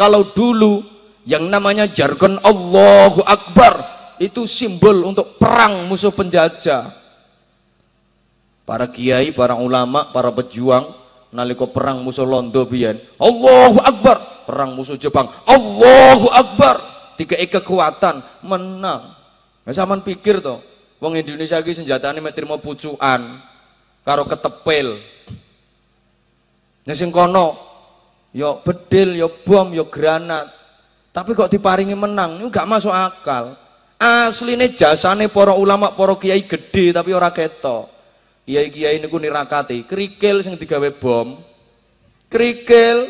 kalau dulu yang namanya jargon Allahu Akbar itu simbol untuk perang musuh penjajah. Para kiai, para ulama, para pejuang nalika perang musuh londo biyen Allahu Akbar. Perang musuh Jepang Allahu Akbar. Tiga kekuatan menang. Nah, sama pikir toh wong Indonesia ini senjatanya mek trimo pucukan karo ketepil. Nek kono yo bedil, yo bom, yo granat. Tapi kok diparingi menang, ini gak masuk akal. Asline jasane para ulama, para kiai gede tapi ora ketok. Kiai-kiai niku nirakati. Kerikil sing digawe bom. Kerikil.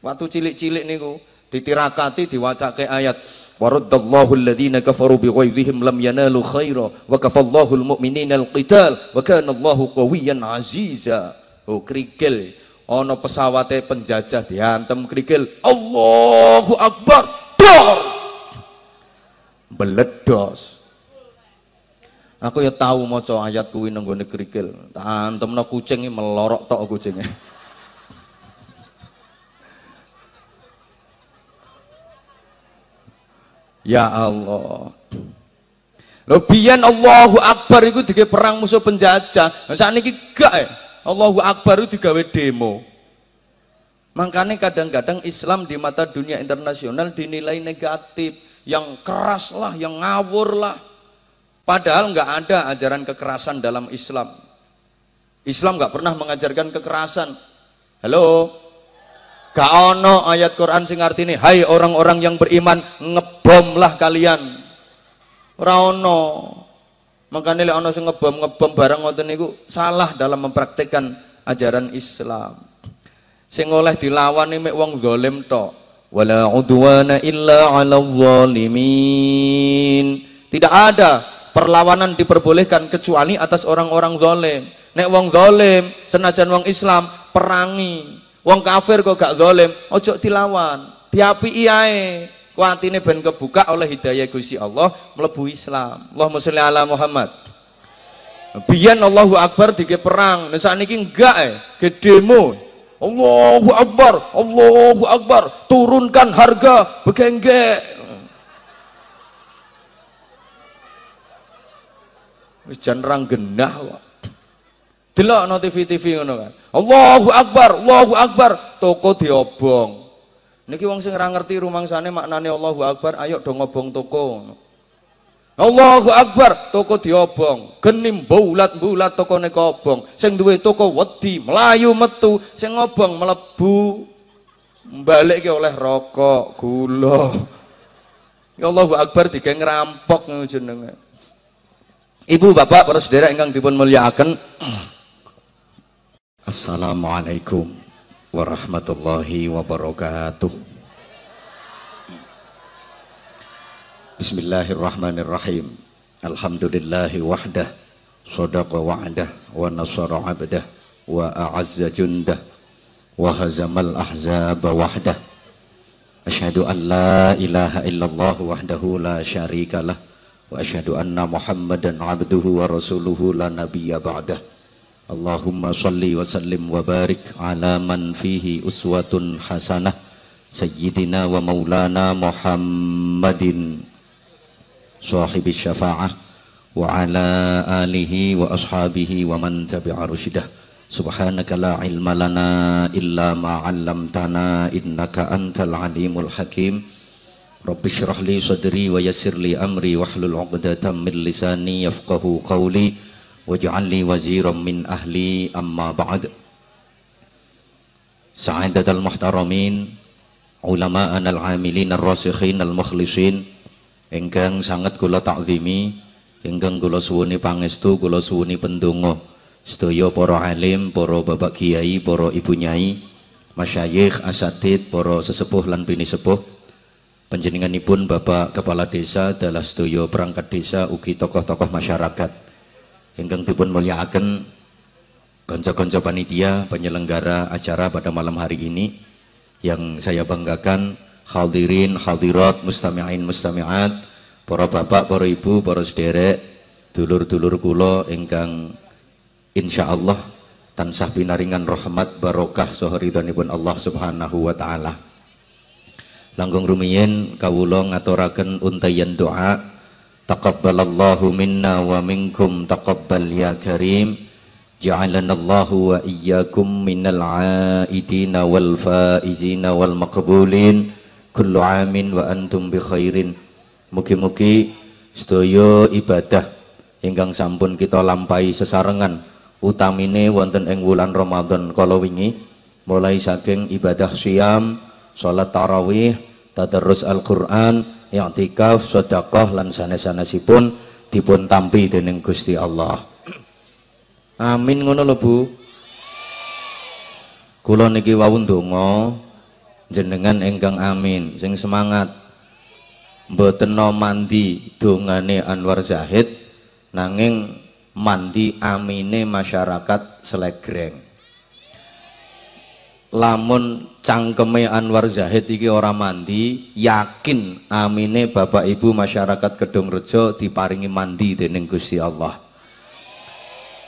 Waktu cilik-cilik niku ditirakati diwacake ayat waraddallahu alladhina kafaru bighaizihim lam yanalu khaira wa kafallahu almu'minina alqital wa kana Allahu qawiyyan aziza. Oh kerikil ana pesawate penjajah diantem kerikil Allahu akbar dor beledos Aku ya tahu maca ayat kuwi nang krikil. Tak antemno kucing melorok tok kucinge. Ya Allah. Lho biyen Allahu Akbar iku dige perang musuh penjajah. Lah sakniki gak ya. Allahu Akbar itu digawe demo. Makanya kadang-kadang Islam di mata dunia internasional dinilai negatif, yang keras lah, yang ngawur lah. Padahal nggak ada ajaran kekerasan dalam Islam. Islam nggak pernah mengajarkan kekerasan. Halo, gak ono ayat Quran sing artine, hai orang-orang yang beriman ngebomlah kalian. Ora ono. Makanya lek ono sing ngebom ngebom barang ngoten niku salah dalam mempraktekkan ajaran Islam. Sing oleh dilawan mek wong zalim tok. Wala udwana illa 'alal zalimin. Tidak ada perlawanan diperbolehkan kecuali atas orang-orang zalim nek wong zalim senajan wong Islam perangi wong kafir kok gak zalim ojo dilawan diapi iyae kuatine ben kebuka oleh hidayah Gusti Allah melebu Islam. Allahumma sholli ala Muhammad. Biyen Allahu Akbar dike perang. Nek sakniki enggak eh. Gedemo Allahu Akbar Allahu Akbar. Turunkan harga begenggek Wis jan rang genah kok. Delok no TV-TV ngono kan. Allahu Akbar, Allahu Akbar, toko diobong. Niki wong sing ora ngerti rumangsane maknane Allahu Akbar, ayo do ngobong toko. Allahu Akbar, toko diobong. Genim bulat-bulat toko nek obong. Sing duwe toko wedi, melayu metu, sing ngobong mlebu. Balik ke oleh rokok, gula. Ya Allahu Akbar digeng rampok jenenge. Ibu bapak para saudara ingkang dipun mulyakaken Assalamualaikum warahmatullahi wabarakatuh. Bismillahirrahmanirrahim. Alhamdulillahi wahdah. Sadaqa wa'dah wa nasara 'abdah wa a'azza jundah wa hazamal ahzaba wahdah. Asyhadu an la ilaha illallah wahdahu la syarikalah wa asyhadu anna Muhammadan 'abduhu wa rasuluhu la nabiyya ba'dah. اللهم صل وسلم وبارك على من فيه أسوة حسنة سيدنا ومولانا محمد صاحب الشفاعة وعلى آله وأصحابه ومن تبع رشده. سبحانك لا علم لنا إلا ما علمتنا إنك أنت العليم الحكيم. Rabbi syrah li sadri wa yassir li amri wahlul 'uqdatam min lisani yafqahu waj'al li waziran min ahli amma ba'd Sa'adatal muhtaramin ulama'an al-amilin ar-rasikhin al-mukhlisin ingkang sangat kula ta'zimi ingkang kula suwuni pangestu kula suwuni pendonga sedaya para alim para bapak kiai para ibu nyai masyayikh asatid para sesepuh lan bini sepuh. Panjenenganipun Bapak Kepala Desa adalah sedoyo perangkat desa ugi tokoh-tokoh masyarakat ingkang dipun mulyakaken kanca-kanca panitia penyelenggara acara pada malam hari ini yang saya banggakan hadirin hadirat mustami'in mustami'at para bapak para ibu para sederek dulur-dulur kula ingkang insyaallah tansah pinaringan rahmat barokah saha Allah Subhanahu wa taala Langgung rumiyin kawula ngaturaken untayan doa. Taqabbalallahu minna wa minkum taqabbal ya karim. Ja'alana Allahu wa iyyakum minal aidina wal faizina wal maqbulin. Kullu amin wa antum bi khairin. Mugi-mugi sedaya ibadah ingkang sampun kita lampahi sesarengan utamine wonten ing wulan Ramadan kala wingi mulai saking ibadah siam salat tarawih, tadarrus Al-Qur'an, i'tikaf, sedekah lan sanes-sanesipun dipun tampi dening Gusti Allah. Amin ngono lho Bu. Kula niki wau ndonga jenengan ingkang amin sing semangat mboten mandi dongane Anwar Zahid nanging mandi amine masyarakat Selegreng lamun cangkeme Anwar Zahid iki ora mandi yakin amine Bapak Ibu masyarakat Kedung Rejo diparingi mandi dening Gusti Allah.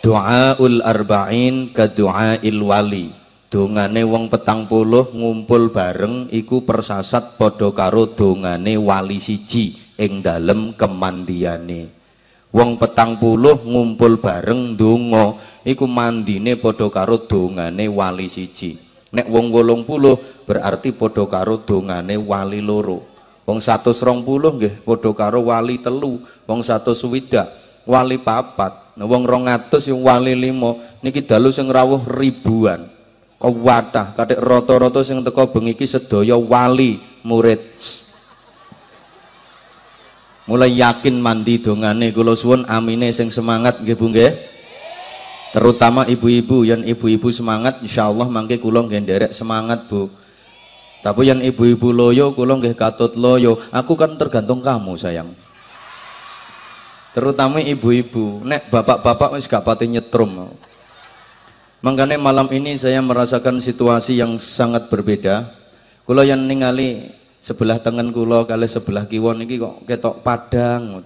Doaul arba'in ka doail wali. Dongane wong petang puluh ngumpul bareng iku persasat padha karo dongane wali siji ing dalem kemandiane. Wong petang puluh ngumpul bareng donga iku mandine padha karo dongane wali siji nek wong wolong puluh berarti podo karo dongane wali loro. Wong satu serong puluh nggih podo karo wali telu. Wong satu swidak wali papat. Nah, wong rong atus yang wali limo niki dalu sing rawuh ribuan. Kewatah kadek roto-roto sing teko bengi iki sedaya wali murid. Mulai yakin mandi dongane kula suwun amine sing semangat nggih Bu nggih terutama ibu-ibu yang ibu-ibu semangat insya Allah mangke kulong genderek semangat bu. Tapi yang ibu-ibu loyo kulong nggih katut loyo. Aku kan tergantung kamu sayang. Terutama ibu-ibu. Nek bapak-bapak wis gak pati nyetrum. Makanya malam ini saya merasakan situasi yang sangat berbeda. Kulo yang ningali sebelah tengen kulo kali sebelah kiwon ini kok ketok padang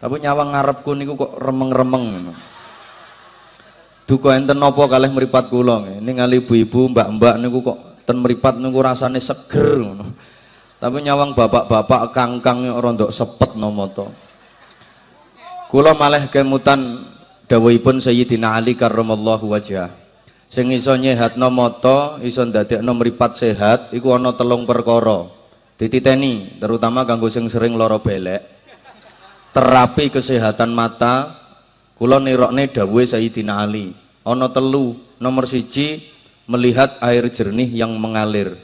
tapi nyawang ngarepku niku kok remeng-remeng duka enten napa kalih mripat kula ningali ibu-ibu mbak-mbak niku kok ten mripat niku rasane seger ngono. Tapi nyawang bapak-bapak kangkang rondok sepet nomo to kula malah kemutan dawuhipun Sayyidina Ali karramallahu wajah. Sing iso nyehatno mata iso ndadekno mripat sehat iku ana telung perkara. Dititeni terutama kanggo sing sering lara belek. Terapi kesehatan mata Kula nirokne dawuhe Sayyidina Ali. Ana telu. Nomor siji melihat air jernih yang mengalir.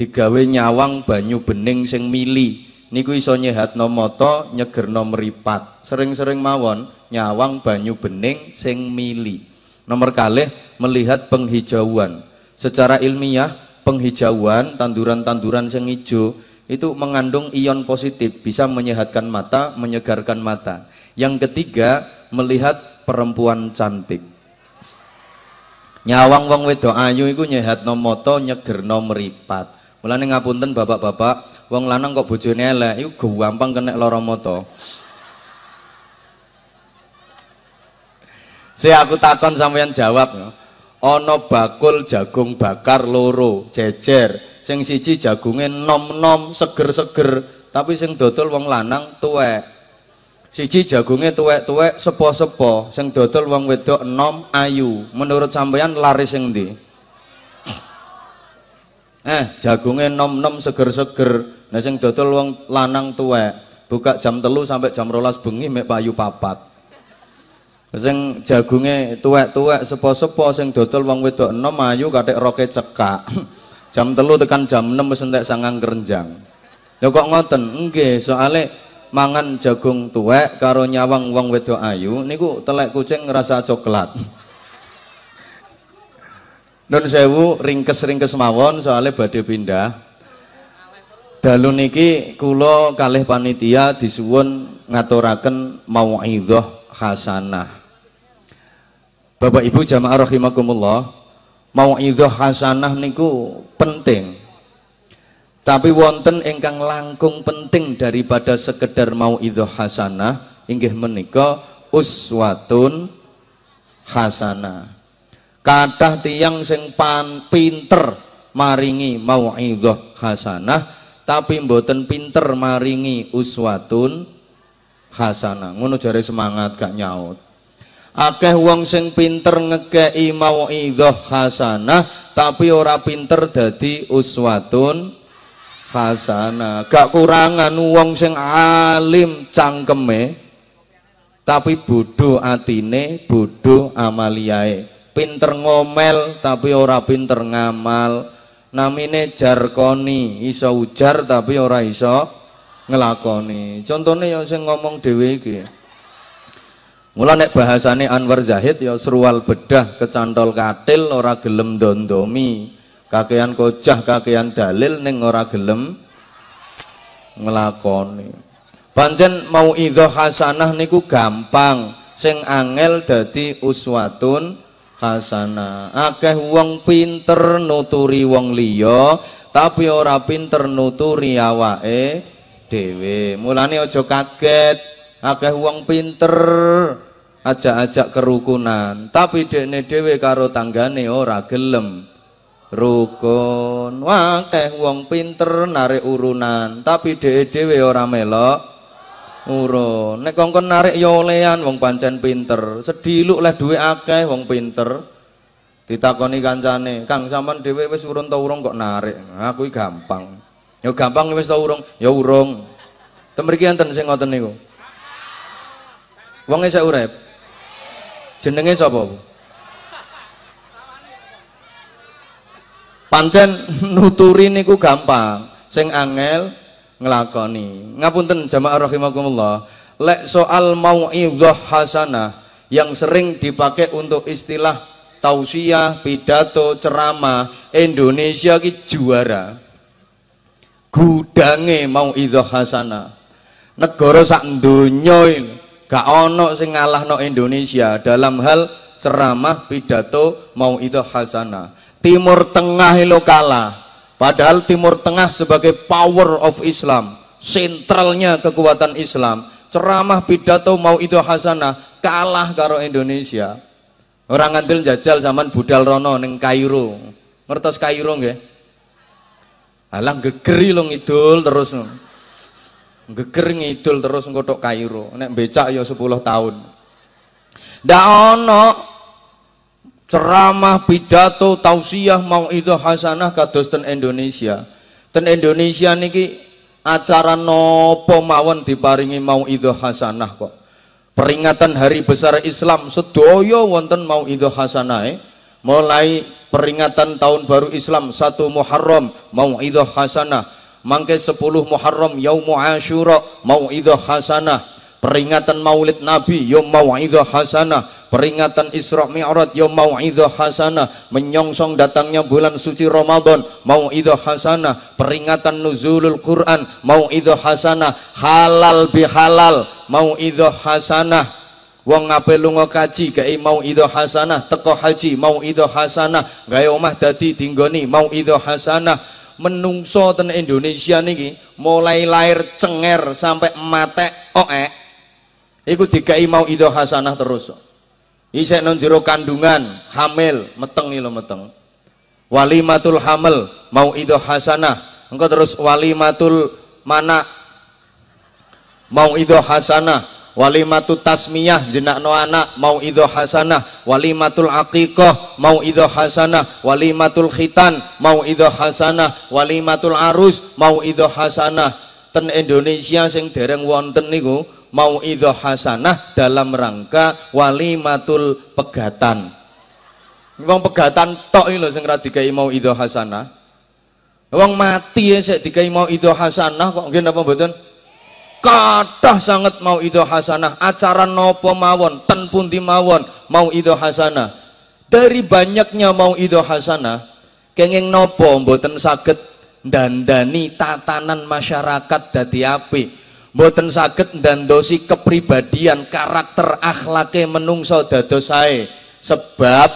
Digawe nyawang banyu bening sing mili. Niku iso nyehatno mata, nyegerno meripat. Sering-sering mawon nyawang banyu bening sing mili. Nomor kalih melihat penghijauan. Secara ilmiah penghijauan tanduran-tanduran sing hijau itu mengandung ion positif, bisa menyehatkan mata, menyegarkan mata. Yang ketiga, melihat perempuan cantik. Nyawang wong wedok ayu iku nyehatno mata nyegerno meripat. Mulane ngapunten bapak-bapak wong lanang kok bojone elek iku gampang kena lara mata. Saya aku takon sampeyan jawab ya. Ana bakul jagung bakar loro jejer. Sing siji jagunge nom-nom seger-seger. Tapi sing dodol wong lanang tuwek Siji jagunge tuwek-tuwek sepo-sepo, sing dodol wong wedok enom ayu. Menurut sampeyan laris sing ndi? Eh, jagunge nom-nom seger-seger. Nah sing dodol wong lanang tuwek, buka jam telu sampai jam rolas bengi mek payu papat. Sing jagunge tuwek-tuwek sepo-sepo sing dodol wong wedok enom ayu katik roke cekak. jam telu tekan jam 6 wis entek sangang kerenjang. Lho kok ngoten? Nggih, soalnya mangan jagung tuwek karo nyawang wong wedok ayu niku telek kucing ngerasa coklat Nun sewu ringkes-ringkes mawon soalnya badhe pindah. Dalu niki kula kalih panitia disuwun ngaturaken mauidhah hasanah. Bapak Ibu jamaah rahimakumullah, mauidhah hasanah niku penting tapi wonten ingkang langkung penting daripada sekedar mau itu hasanah inggih menika uswatun hasanah. Kathah tiang sing pan pinter maringi mau itu hasanah tapi mboten pinter maringi uswatun hasanah. Ngono jare semangat gak nyaut. Akeh wong sing pinter ngekei mauidhah hasanah tapi ora pinter dadi uswatun hasanah gak kurangan wong sing alim cangkeme tapi bodoh atine bodoh amaliae pinter ngomel tapi ora pinter ngamal. Namine jarkoni iso ujar tapi ora iso ngelakoni. Contohnya yang sing ngomong dewe iki. Mula nek bahasane Anwar Zahid ya serual bedah kecantol katil ora gelem dondomi kakean kojah kakean dalil ning ora gelem ngelakoni. Pancen mau idho hasanah niku gampang. Sing angel dadi uswatun hasanah. Akeh wong pinter nuturi wong liya tapi ora pinter nuturi awake dhewe. Mulane aja kaget. Akeh wong pinter ajak-ajak kerukunan tapi dekne dhewe karo tanggane ora gelem rukun akeh wong pinter narik urunan tapi dhewe dhewe ora melok urun nek kongkon narik ya olehan wong pancen pinter sediluk leh duwe akeh wong pinter ditakoni kancane Kang sampean dhewe wis urun ta urung kok narik aku gampang Ya gampang wis ta urung? Ya urung. Temriki enten sing ngoten niku. Wong isih urip. Jenenge sapa, Bu? Pancen nuturi niku gampang, sing angel ngelakoni. Ngapunten jamaah rahimakumullah, lek soal mau'idhah hasanah yang sering dipakai untuk istilah tausiah, pidato, ceramah Indonesia ki juara. Gudange mau idho hasana negara sak donya gak ono sing ngalahno Indonesia dalam hal ceramah pidato mau idho hasana Timur Tengah lo kalah padahal Timur Tengah sebagai power of Islam sentralnya kekuatan Islam ceramah pidato mau idho hasana kalah karo Indonesia orang ngantil jajal zaman budal rono neng Kairo ngertos Kairo nggih Alah gegeri lo ngidul terus. Geger ngidul terus ngkotok Kairo. Nek becak ya 10 tahun. Ndak ono ceramah pidato tausiah mau itu hasanah kados ten Indonesia. Ten Indonesia niki acara nopo mawon diparingi mau itu hasanah kok. Peringatan hari besar Islam sedoyo wonten mau itu hasanah eh. mulai peringatan tahun baru Islam satu Muharram mau'idah hasanah mangke 10 Muharram yaumu Asyura mau'idah hasanah peringatan Maulid Nabi yaum mau'idah hasanah peringatan Isra Mi'raj yaum mau'idah hasanah menyongsong datangnya bulan suci Ramadan mau'idah hasanah peringatan nuzulul Quran mau'idah hasanah halal bihalal mau'idah hasanah Wong ngape lunga kaji gawe mau ido hasanah, teko haji mau ido hasanah, gawe omah dadi dinggoni mau ido hasanah. Menungso ten Indonesia niki mulai lahir cenger sampai mate oek. Iku dikai mau ido hasanah terus. Isek non jero kandungan, hamil, meteng lo meteng. Walimatul hamil mau ido hasanah. Engko terus walimatul mana mau ido hasanah. Walimatu tasmiyah jenakno anak mau idho hasanah. Walimatul aqiqah mau idho hasanah. Walimatul khitan mau idho hasanah. Walimatul arus mau idho hasanah. Ten Indonesia sing dereng wonten niku mau idho hasanah dalam rangka walimatul pegatan. Wong pegatan tok lho sing ra dikai mau idho hasanah. Wong mati ya sik dikai mau idho hasanah kok nggih napa mboten? Kadah sangat mau itu hasanah. Acara nopo mawon? Ten pundi mawon mau itu hasanah. Dari banyaknya mau itu hasanah kenging nopo mboten saged dandani tatanan masyarakat dadi api mboten saged ndandosi kepribadian karakter akhlake menungso dados sae sebab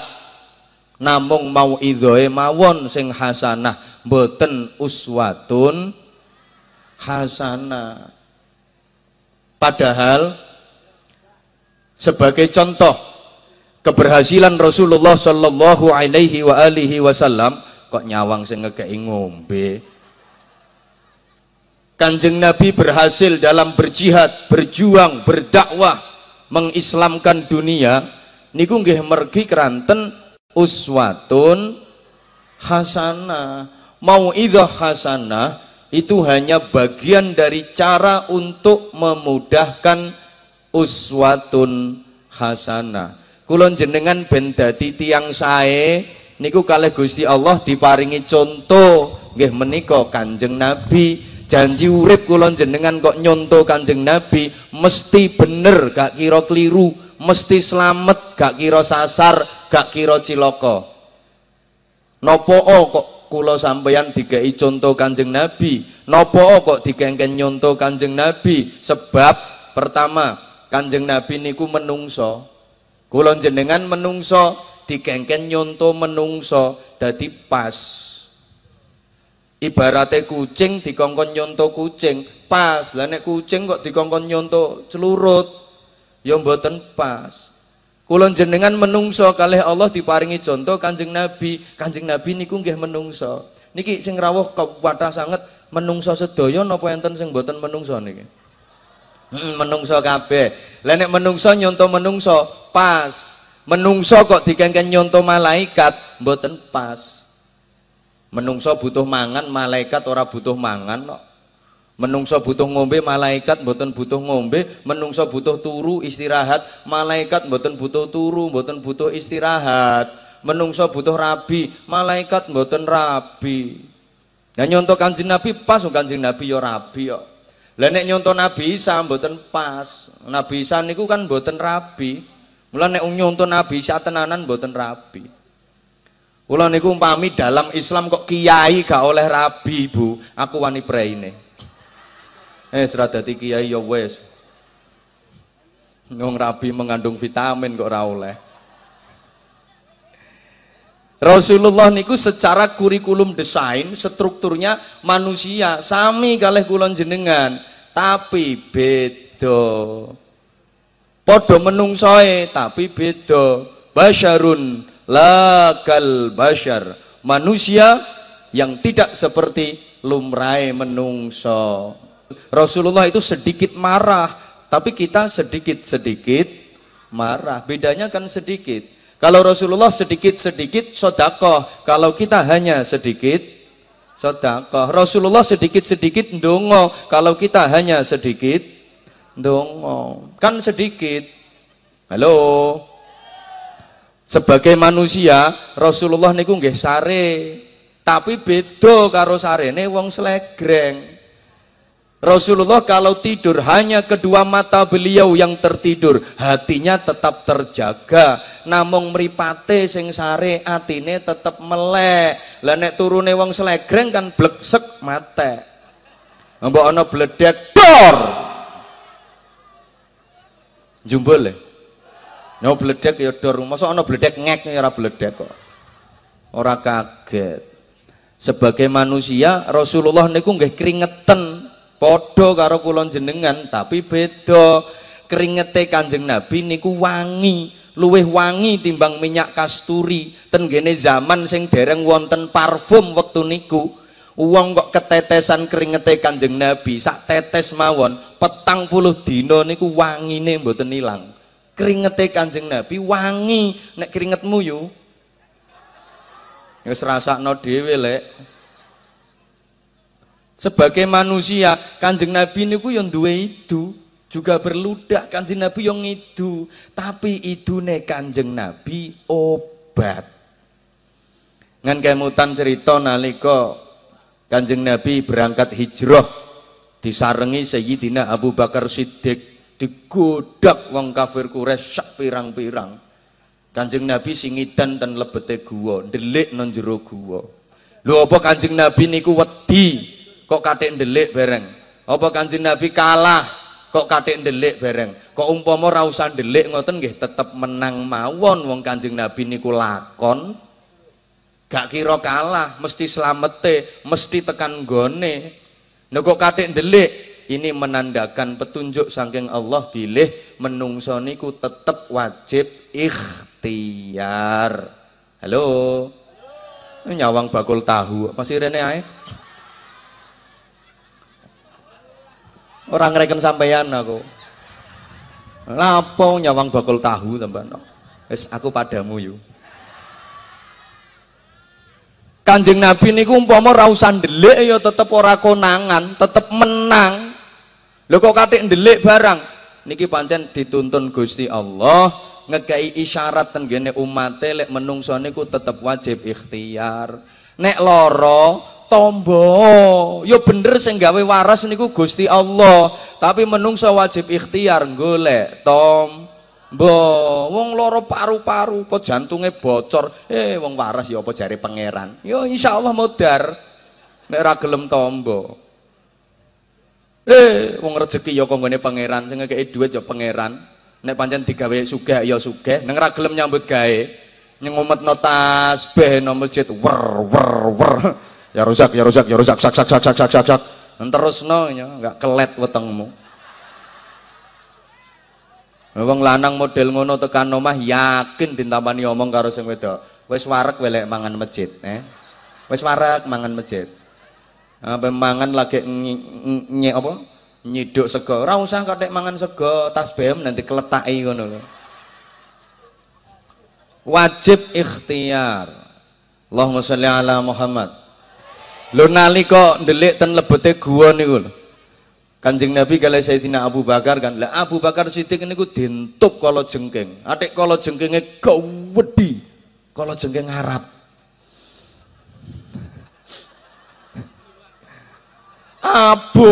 namung mau idhoe mawon sing hasanah mboten uswatun hasanah. Padahal sebagai contoh keberhasilan Rasulullah Shallallahu Alaihi wa alihi Wasallam kok nyawang sing ngekei ngombe Kanjeng Nabi berhasil dalam berjihad, berjuang, berdakwah, mengislamkan dunia. Niku nggih mergi keranten uswatun hasanah. Mau idah hasanah itu hanya bagian dari cara untuk memudahkan uswatun hasanah. Kulon jenengan ben dadi tiyang sae niku kalih Gusti Allah diparingi contoh nggih menika Kanjeng Nabi janji urip kula jenengan kok nyonto kanjeng Nabi mesti bener gak kira keliru. Mesti selamat gak kira sasar gak kira ciloko nopo kok kula sampeyan dikai contoh kanjeng Nabi? Nopo kok digengken nyonto kanjeng Nabi? Sebab pertama kanjeng Nabi niku menungso. Kula jenengan menungso digengken nyonto menungso dadi pas ibaratnya kucing dikongkon nyonto kucing pas lah kucing kok dikongkon nyonto celurut ya mboten pas Kulon jenengan menungso kalih Allah diparingi contoh Kanjeng Nabi. Kanjeng Nabi niku nggih menungso. Niki sing rawuh kuwatah sanget menungso sedaya napa enten sing mboten menungso niki? Hmm, menungso kabeh. Lah menungso nyonto menungso pas. Menungso kok dikengken nyonto malaikat mboten pas. Menungso butuh mangan, malaikat ora butuh mangan kok. Menungso butuh ngombe, malaikat mboten butuh ngombe. Menungso butuh turu, istirahat, malaikat mboten butuh turu, mboten butuh istirahat. Menungso butuh rabi, malaikat mboten rabi. Nah nyontoh kanjeng Nabi pas kanjeng Nabi ya rabi kok. Lah nek nyontoh Nabi Isa mboten pas. Nabi Isa niku kan mboten rabi. Mula nek nyontoh Nabi Isa tenanan mboten rabi. Kula niku umpami dalam Islam kok kiai gak oleh rabi, Bu. Aku wani preine. Eh, serada dadi kiai ya wis. Wong rabi mengandung vitamin kok ora oleh. Rasulullah niku secara kurikulum desain strukturnya manusia sami kalih kula jenengan tapi beda padha menungsoe tapi beda basyarun lakal bashar. Manusia yang tidak seperti lumrai menungso. Rasulullah itu sedikit marah tapi kita sedikit-sedikit marah. Bedanya kan sedikit. Kalau Rasulullah sedikit-sedikit sodakoh kalau kita hanya sedikit sodakoh. Rasulullah sedikit-sedikit ndongo kalau kita hanya sedikit ndongo kan sedikit. Halo sebagai manusia Rasulullah niku nggih sare. Tapi beda karo sarene wong slegreng Rasulullah kalau tidur hanya kedua mata beliau yang tertidur. Hatinya tetap terjaga. Namung mripate sing sare atine tetap melek. Lah nek turune wong kan bleksek mate mbok ana bledek dor. Jumbul No bledek ya dor, masa ana bledek ngek ya ora bledek kok. Ora kaget. Sebagai manusia Rasulullah niku nggih keringetan padha karo kula jenengan tapi beda. Keringete Kanjeng Nabi niku wangi, luwih wangi timbang minyak kasturi. Ten zaman sing dereng wonten parfum wektu niku. Wong kok ketetesan keringete Kanjeng Nabi sak tetes mawon petang puluh dino niku wangine mboten ilang keringete Kanjeng Nabi wangi. Nek keringetmu yu wis rasakno dhewe lek. Sebagai manusia Kanjeng Nabi niku yang duwe itu juga berludak Kanjeng Nabi yang itu tapi idune Kanjeng Nabi obat. Ngan kemutan cerita nalika Kanjeng Nabi berangkat hijrah disarengi Sayyidina Abu Bakar Siddiq digodak wong kafir Quraisy sak pirang-pirang. Kanjeng Nabi singidan dan lebete gua, delik non jero gua. Lho apa Kanjeng Nabi niku wedi kok katik delik bareng? Apa Kanjeng Nabi kalah kok katik delik bareng? Kok umpama ora usah delik ngoten nggih tetep menang mawon wong Kanjeng Nabi niku lakon. Gak kira kalah, mesti slamete, mesti tekan gone. Nek kok katik delik, ini menandakan petunjuk saking Allah pilih menungso niku tetap wajib ikhtiar halo nyawang bakul tahu masih rene ae Orang ngreken sampeyan aku. Lapo nyawang bakul tahu tambah Wis aku padamu yuk. Kanjeng Nabi niku umpama ra usah ndelik ya tetep ora konangan, tetep menang. Lho kok katik ndelik barang? Niki pancen dituntun Gusti Allah ngekei isyarat tenggene umate lek menungso niku tetep wajib ikhtiar. Nek loro tombo, yo ya bener sing gawe waras niku Gusti Allah, tapi menungso wajib ikhtiar golek tom Mbah, wong loro paru-paru kok jantunge bocor. Eh wong waras ya apa jare pangeran. Ya insyaallah modar. Nek ora tombo. Eh wong rezeki ya konggone pangeran, sing ngekeki dhuwit ya pangeran. Nek pancen digawe sugih ya sugih, nek ora gelem nyambut gawe. Nyengumetno tasbih nang masjid wer wer wer. Ya rusak, ya rusak, ya rusak, sak sak sak sak sak sak. sak. Terusno ya, kelet wetengmu. Wong lanang model ngono tekan omah yakin dintamani omong karo sing wedok. Wis warek welek mangan masjid, eh. Wis warek mangan masjid. Apa mangan lagi nye apa? Nyiduk sego. Ora usah kathek mangan sego, tasbih nanti keletaki ngono lho. Wajib ikhtiar. Allahumma sholli ala Muhammad. Lho nalika ndelik ten lebete gua niku lho. Kanjeng Nabi kali Sayyidina Abu Bakar kan. Lah Abu Bakar Siddiq niku dintup kalau jengking. Adik kalau jengkingnya gawedi. Kalau jengking Arab. Abu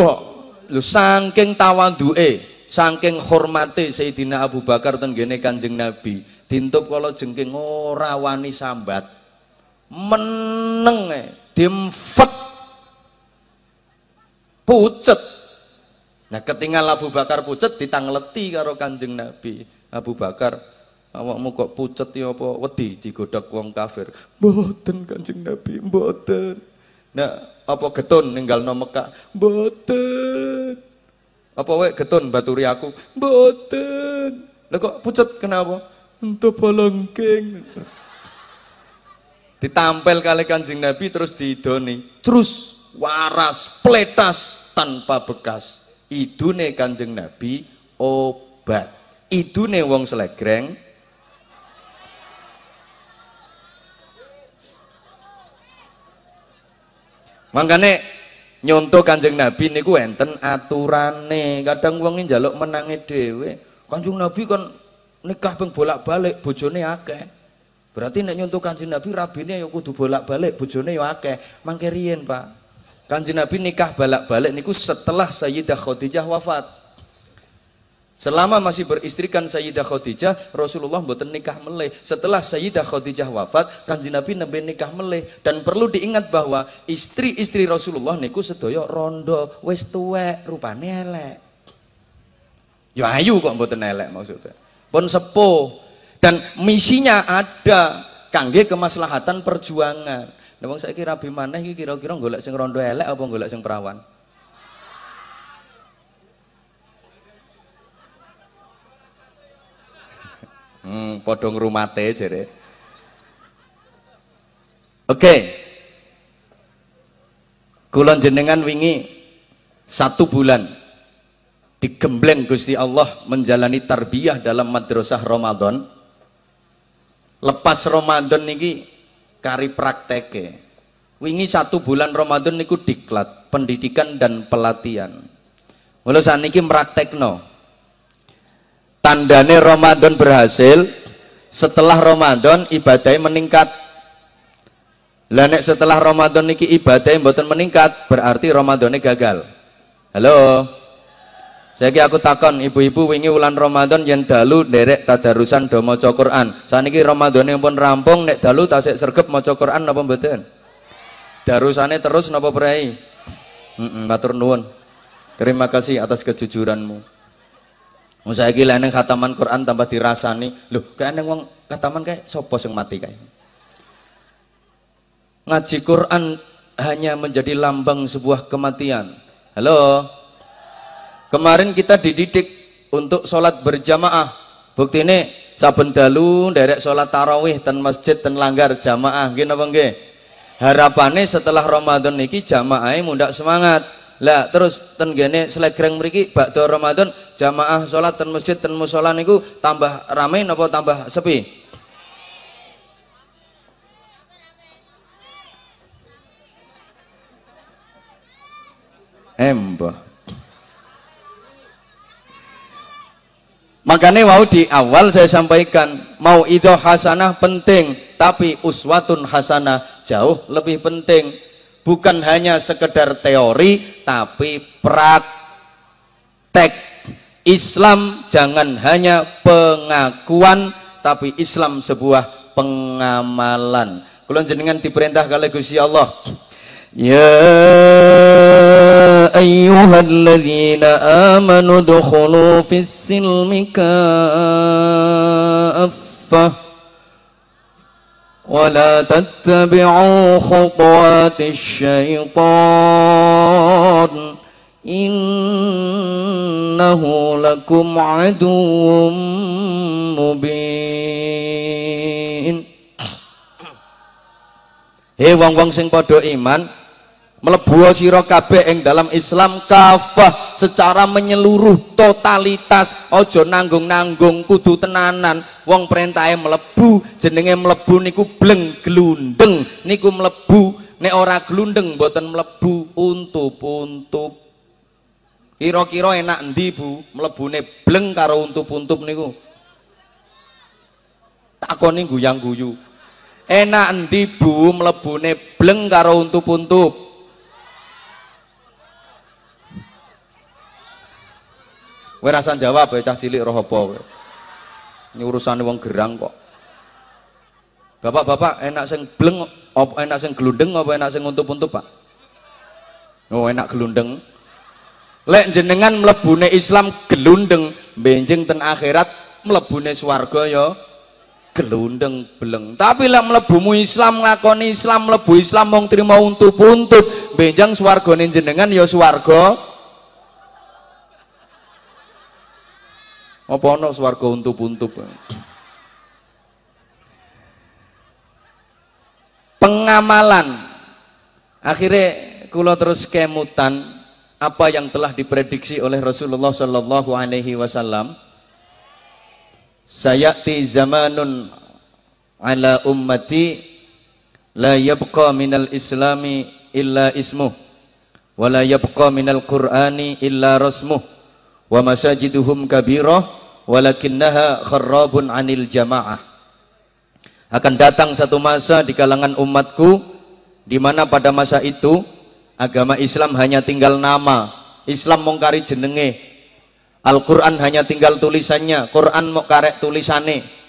lu saking tawaduke, saking hormate Sayyidina Abu Bakar ten gene Kanjeng Nabi. Dintup kalau jengking ora wani sambat. Meneng dimfet. Pucet Nah ketinggal Abu Bakar pucet ditangleti karo Kanjeng Nabi. Abu Bakar awakmu kok pucet ya apa wedi digodak wong kafir. Mboten Kanjeng Nabi, mboten. Nah, apa getun ninggalno Mekah? Mboten. Apa wae getun baturi aku? Mboten. Lah kok pucet kenapa? Untuk polongking. Ditampil kali Kanjeng Nabi terus diidoni. Terus waras, pletas tanpa bekas idune Kanjeng Nabi obat. Idune wong selegreng Mangkane nyonto Kanjeng Nabi niku enten aturane. Kadang wong njaluk menange dhewe. Kanjeng Nabi kan nikah ping bolak-balik bojone akeh. Berarti nek nyonto Kanjeng Nabi rabine ya kudu bolak-balik bojone ya akeh. Mangke riyen, Pak. Kanjeng Nabi nikah balak-balik niku setelah Sayyidah Khadijah wafat. Selama masih beristrikan Sayyidah Khadijah, Rasulullah mboten nikah meleh. Setelah Sayyidah Khadijah wafat, Kanjeng Nabi nembe nikah meleh. Dan perlu diingat bahwa istri-istri Rasulullah niku sedaya rondo, wis tuwek, rupane elek. Ya ayu kok mboten elek maksudnya. Pun sepuh dan misinya ada kangge kemaslahatan perjuangan. Nah wong saiki rabi maneh iki kira-kira golek sing rondo elek apa golek sing perawan? Hmm, padha ngrumate jere. Oke. Okay. Kulon jenengan wingi satu bulan digembleng Gusti Allah menjalani tarbiyah dalam madrasah Ramadan. Lepas Ramadan niki kari prakteke wingi satu bulan Ramadan niku diklat pendidikan dan pelatihan Mula saniki meraktekno tandane Ramadan berhasil setelah Ramadan ibadahnya meningkat lah nek setelah Ramadan niki ibadahnya mboten meningkat berarti Ramadannya gagal halo Saiki aku takon ibu-ibu wingi wulan Ramadan yen dalu nderek tadarusan do maca Quran. Saniki Ramadane pun rampung nek dalu tasik sergep maca Quran napa mboten? Darusane terus napa prei? Heeh, matur nuwun. Terima kasih atas kejujuranmu. Wong saiki lek khataman Quran tambah dirasani, lho kae nang wong khataman kae sapa sing mati kae? Ngaji Quran hanya menjadi lambang sebuah kematian. Halo? Kemarin kita dididik untuk sholat berjamaah. Bukti ini saben dalu derek sholat tarawih dan masjid dan langgar jamaah. Gini apa enggak? Harapannya setelah Ramadan niki jamaah mundak semangat. Lah terus ten gene Slegreng mriki bakda Ramadan jamaah salat ten masjid ten musala niku tambah rame napa tambah sepi? Embah. Makanya mau di awal saya sampaikan mau itu hasanah penting tapi uswatun hasanah jauh lebih penting bukan hanya sekedar teori tapi praktek Islam jangan hanya pengakuan tapi Islam sebuah pengamalan. Kulon jenengan diperintah kali Gusti Allah. Ya ayyuhalladzina amanu dukhulu fis silmi kaffah wa la tattabi'u khutuwatisy إنه لكم عدو مبين Hei wong-wong sing padha iman melebu sira kabeh ing dalam Islam kafah secara menyeluruh totalitas ojo nanggung-nanggung kudu tenanan wong perintahe melebu jenenge melebu niku bleng glundeng niku melebu nek ora glundeng mboten melebu untup-untup kira-kira enak endi Bu mlebune bleng karo untup-untup niku takoni guyang-guyu enak endi Bu mlebune bleng karo untup-untup Kowe rasan jawab ya cah cilik roh apa kowe. Ini urusan wong gerang kok. Bapak-bapak enak sing bleng enak sing glundeng apa enak sing untup-untup, Pak? Oh, enak glundeng. Lek jenengan mlebune Islam gelundeng, benjing ten akhirat mlebune swarga ya gelundeng beleng. Tapi lek mlebumu Islam nglakoni Islam mlebu Islam mong trimo untup-untup, benjang swargane jenengan ya swarga Apa ana swarga untup-untup? Pengamalan. Akhirnya kula terus kemutan apa yang telah diprediksi oleh Rasulullah sallallahu alaihi wasallam. Sayati zamanun ala ummati la yabqa minal islami illa ismuh wa la yabqa minal qur'ani illa rasmuh wa masajiduhum kabirah walakinnaha kharrabun anil jamaah akan datang satu masa di kalangan umatku di mana pada masa itu agama Islam hanya tinggal nama. Islam mongkari jenenge. Al-Quran hanya tinggal tulisannya. Quran mau tulisane.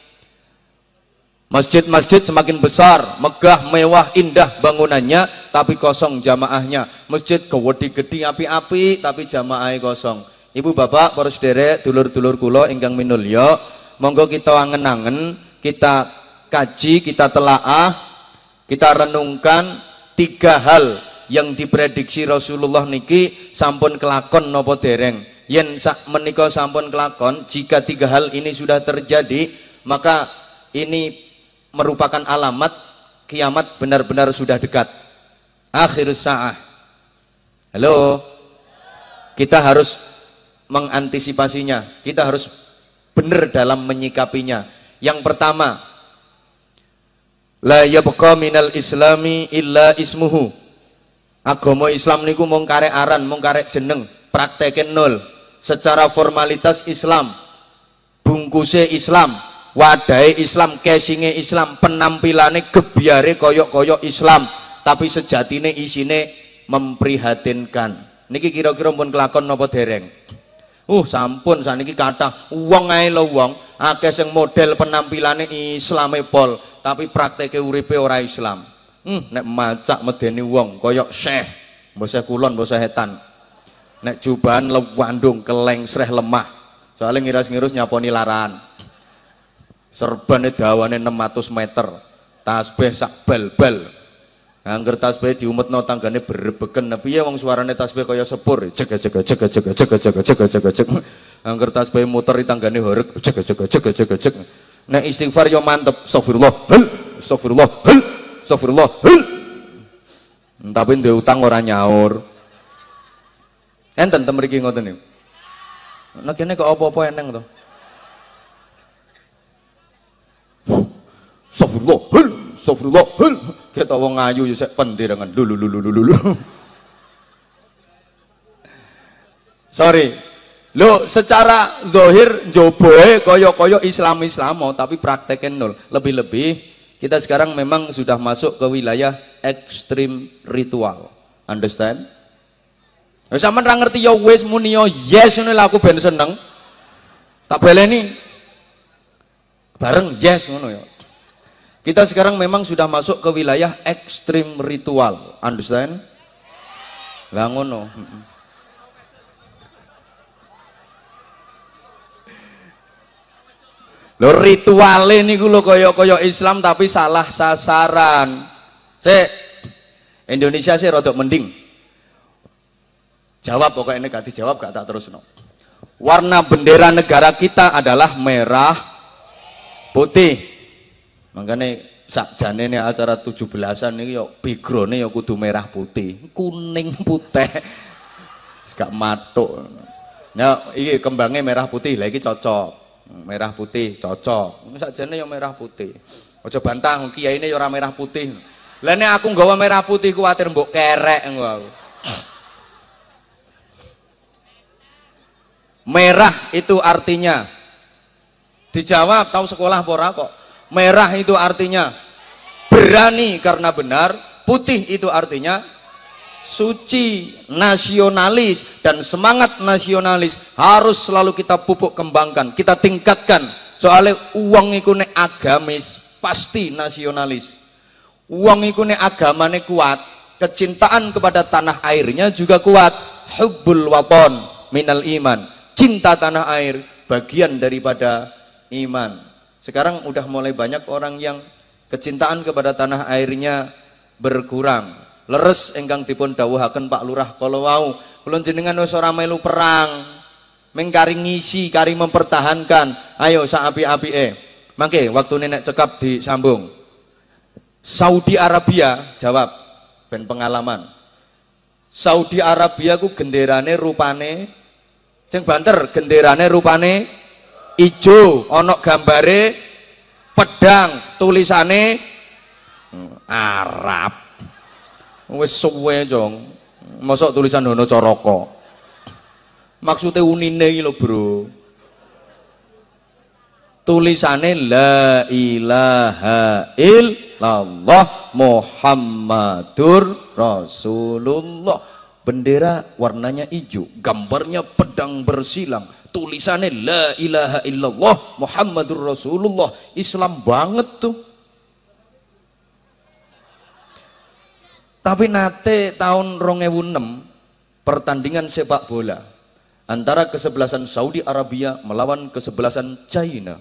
Masjid-masjid semakin besar, megah, mewah, indah bangunannya, tapi kosong jamaahnya. Masjid gede-gede api-api, tapi jamaahnya kosong. Ibu bapak para sederek dulur-dulur kula ingkang minulya monggo kita angen-angen kita kaji kita telaah kita renungkan tiga hal yang diprediksi Rasulullah niki sampun kelakon nopo dereng yen sak menika sampun kelakon jika tiga hal ini sudah terjadi maka ini merupakan alamat kiamat benar-benar sudah dekat akhir sa'ah halo kita harus mengantisipasinya. Kita harus benar dalam menyikapinya. Yang pertama, la yabqa minal islami illa ismuhu. Agama Islam niku mung karek aran, mung karek jeneng, praktekin nol. Secara formalitas Islam, bungkuse Islam, wadai Islam, casingnya Islam, penampilannya gebiare koyok-koyok Islam, tapi sejatine isine memprihatinkan. Niki kira-kira pun kelakon nopo dereng? Uh sampun saniki kathah wong ae lho wong akeh sing model penampilane islame pol tapi prakteke uripe ora Islam. Hmm, nek macak medeni wong koyok syekh, mbok kulon, mbok hetan. Nek jubahan lewandung keleng sreh lemah. Soalnya ngiras-ngirus nyaponi laran. Serbane dawane 600 meter. Tasbih sak bal-bal. Angger tasbih diumetno tanggane. Nah piye wong suarane tasbih kaya sepur. Jaga jaga jaga jaga jaga jaga jaga jaga jaga. Angger tasbih muter tanggane horeg. Jaga jaga jaga jaga jaga. Nek istighfar yo mantep. Astagfirullah. Hel. Astagfirullah. Astagfirullah. Tapi ndek utang ora nyaur. Enten teng mriki ngoten niku. Nek kene kok apa-apa eneng to. Astagfirullah. Astagfirullah. Kita wong ayu ya pendirangan. Lulu lulu lulu lulu. Sorry. Lo secara zohir joboe koyo-koyo Islam Islamo tapi prakteknya nol. Lebih-lebih kita sekarang memang sudah masuk ke wilayah ekstrim ritual. Understand? Sama ra ngerti ya wis muni ya yes ngono aku ben seneng. Tak baleni bareng yes ngono ya. Kita sekarang memang sudah masuk ke wilayah ekstrim ritual. Understand? Lah ngono. Lo ritual ini gue koyo-koyo Islam tapi salah sasaran. Se Indonesia sih rodok mending. Jawab pokoknya ini gak dijawab gak tak terus no. Warna bendera negara kita adalah merah putih. Makanya sakjane ini acara 17-an ini yo background yo kudu merah putih, kuning putih. Gak matuk. Ya, iki kembangnya merah putih, lagi cocok merah putih cocok. Sakjane yang merah putih. Aja bantah kiai ini orang merah putih. Lah aku nggawa merah putih kuatir mbok kerek aku. Merah itu artinya dijawab tahu sekolah pora kok? Merah itu artinya berani karena benar putih itu artinya suci, nasionalis dan semangat nasionalis harus selalu kita pupuk kembangkan, kita tingkatkan. Soalnya uang itu agamis pasti nasionalis. Uang itu nek agamane kuat, kecintaan kepada tanah airnya juga kuat. Hubbul waton minal iman. Cinta tanah air bagian daripada iman. Sekarang udah mulai banyak orang yang kecintaan kepada tanah airnya berkurang leres engkang dipun dawuhaken Pak Lurah kalau wau. Kula jenengan wis ora melu perang. Mengkari ngisi kari mempertahankan. Ayo sak api-apike mangke waktu nenek cekap disambung. Saudi Arabia jawab ben pengalaman. Saudi Arabia ku genderane rupane sing banter genderane rupane ijo. Onok gambare pedang tulisane Arab wis suwe jong. Mosok tulisan Dono Coroko. Maksudnya unine lho bro. Tulisane la ilaha illallah Muhammadur Rasulullah. Bendera warnanya hijau gambarnya pedang bersilang. Tulisannya la ilaha illallah Muhammadur Rasulullah. Islam banget tuh Tapi nate tahun 2006 pertandingan sepak bola antara kesebelasan Saudi Arabia melawan kesebelasan China.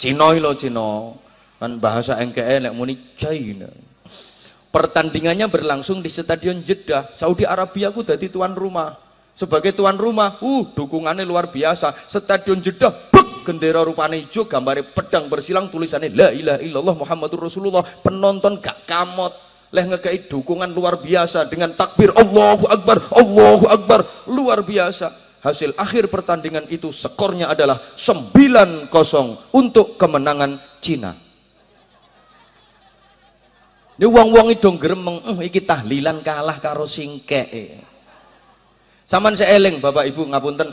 Cina lo Cina kan bahasa NKE lek muni China. Pertandingannya berlangsung di Stadion Jeddah. Saudi Arabia ku jadi tuan rumah. Sebagai tuan rumah, uh dukungannya luar biasa. Stadion Jeddah, buk, gendera rupane hijau, gambar pedang bersilang tulisannya La ilaha illallah Muhammadur Rasulullah. Penonton gak kamot leh ngekei dukungan luar biasa dengan takbir Allahu Akbar Allahu Akbar. Luar biasa. Hasil akhir pertandingan itu skornya adalah 9-0 untuk kemenangan Cina. Ini wong-wong itu geremeng eh, iki tahlilan kalah karo singke. Saman seeling Bapak Ibu ngapunten.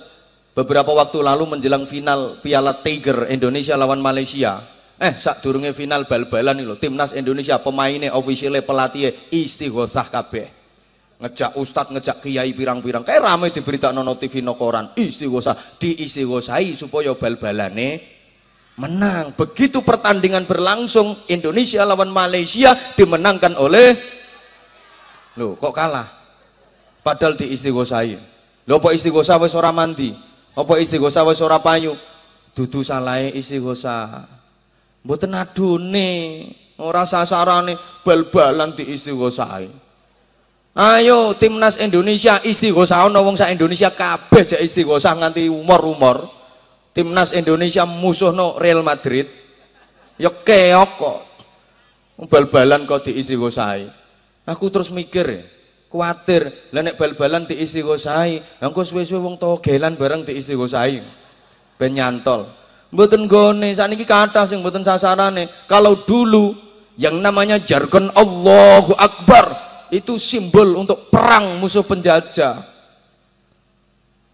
Beberapa waktu lalu menjelang final Piala Tiger Indonesia lawan Malaysia Eh, sak durunge final bal-balan loh, timnas Indonesia pemainnya ofisialnya pelatih istighosah kabeh. Ngejak ustad, ngejak kiai pirang-pirang. Kayak ramai diberita no TV no koran. Istighosah, diistighosahi supaya bal-balane menang. Begitu pertandingan berlangsung, Indonesia lawan Malaysia dimenangkan oleh Loh, kok kalah? Padahal diistighosahi. Loh, apa istighosah wis ora mandi? Apa istighosah wis ora payu? Dudu salahe istighosah Mboten adune, ora sasarane bal-balan diistighosahi. Ayo timnas Indonesia istighosah ana wong sak Indonesia kabeh jek istighosah nganti umur-umur. Timnas Indonesia musuhno Real Madrid. Ya keok kok. Bal-balan kok diistighosahi. Aku terus mikir Kuatir, lah nek bal-balan diistighosahi, engko suwe-suwe wong togelan bareng diistighosahi. Ben nyantol. Mboten gone, sakniki kathah sing mboten sasarane. Kalau dulu yang namanya jargon Allahu Akbar itu simbol untuk perang musuh penjajah.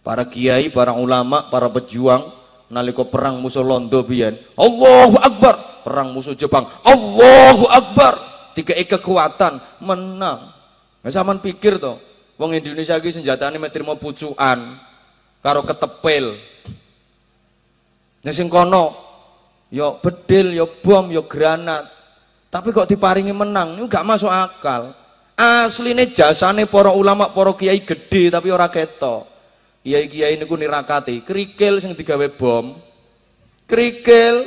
Para kiai, para ulama, para pejuang nalika perang musuh Londo biyen, Allahu Akbar, perang musuh Jepang, Allahu Akbar. Tiga kekuatan menang. Nah, pikir to, wong Indonesia iki senjatane mek trimo pucukan karo ketepil. Nek sing kono yo bedil, yo bom, yo granat. Tapi kok diparingi menang, ini gak masuk akal. Asline jasane para ulama, para kiai gede tapi ora ketok. Kiai-kiai niku nirakati, kerikil sing digawe bom. Kerikil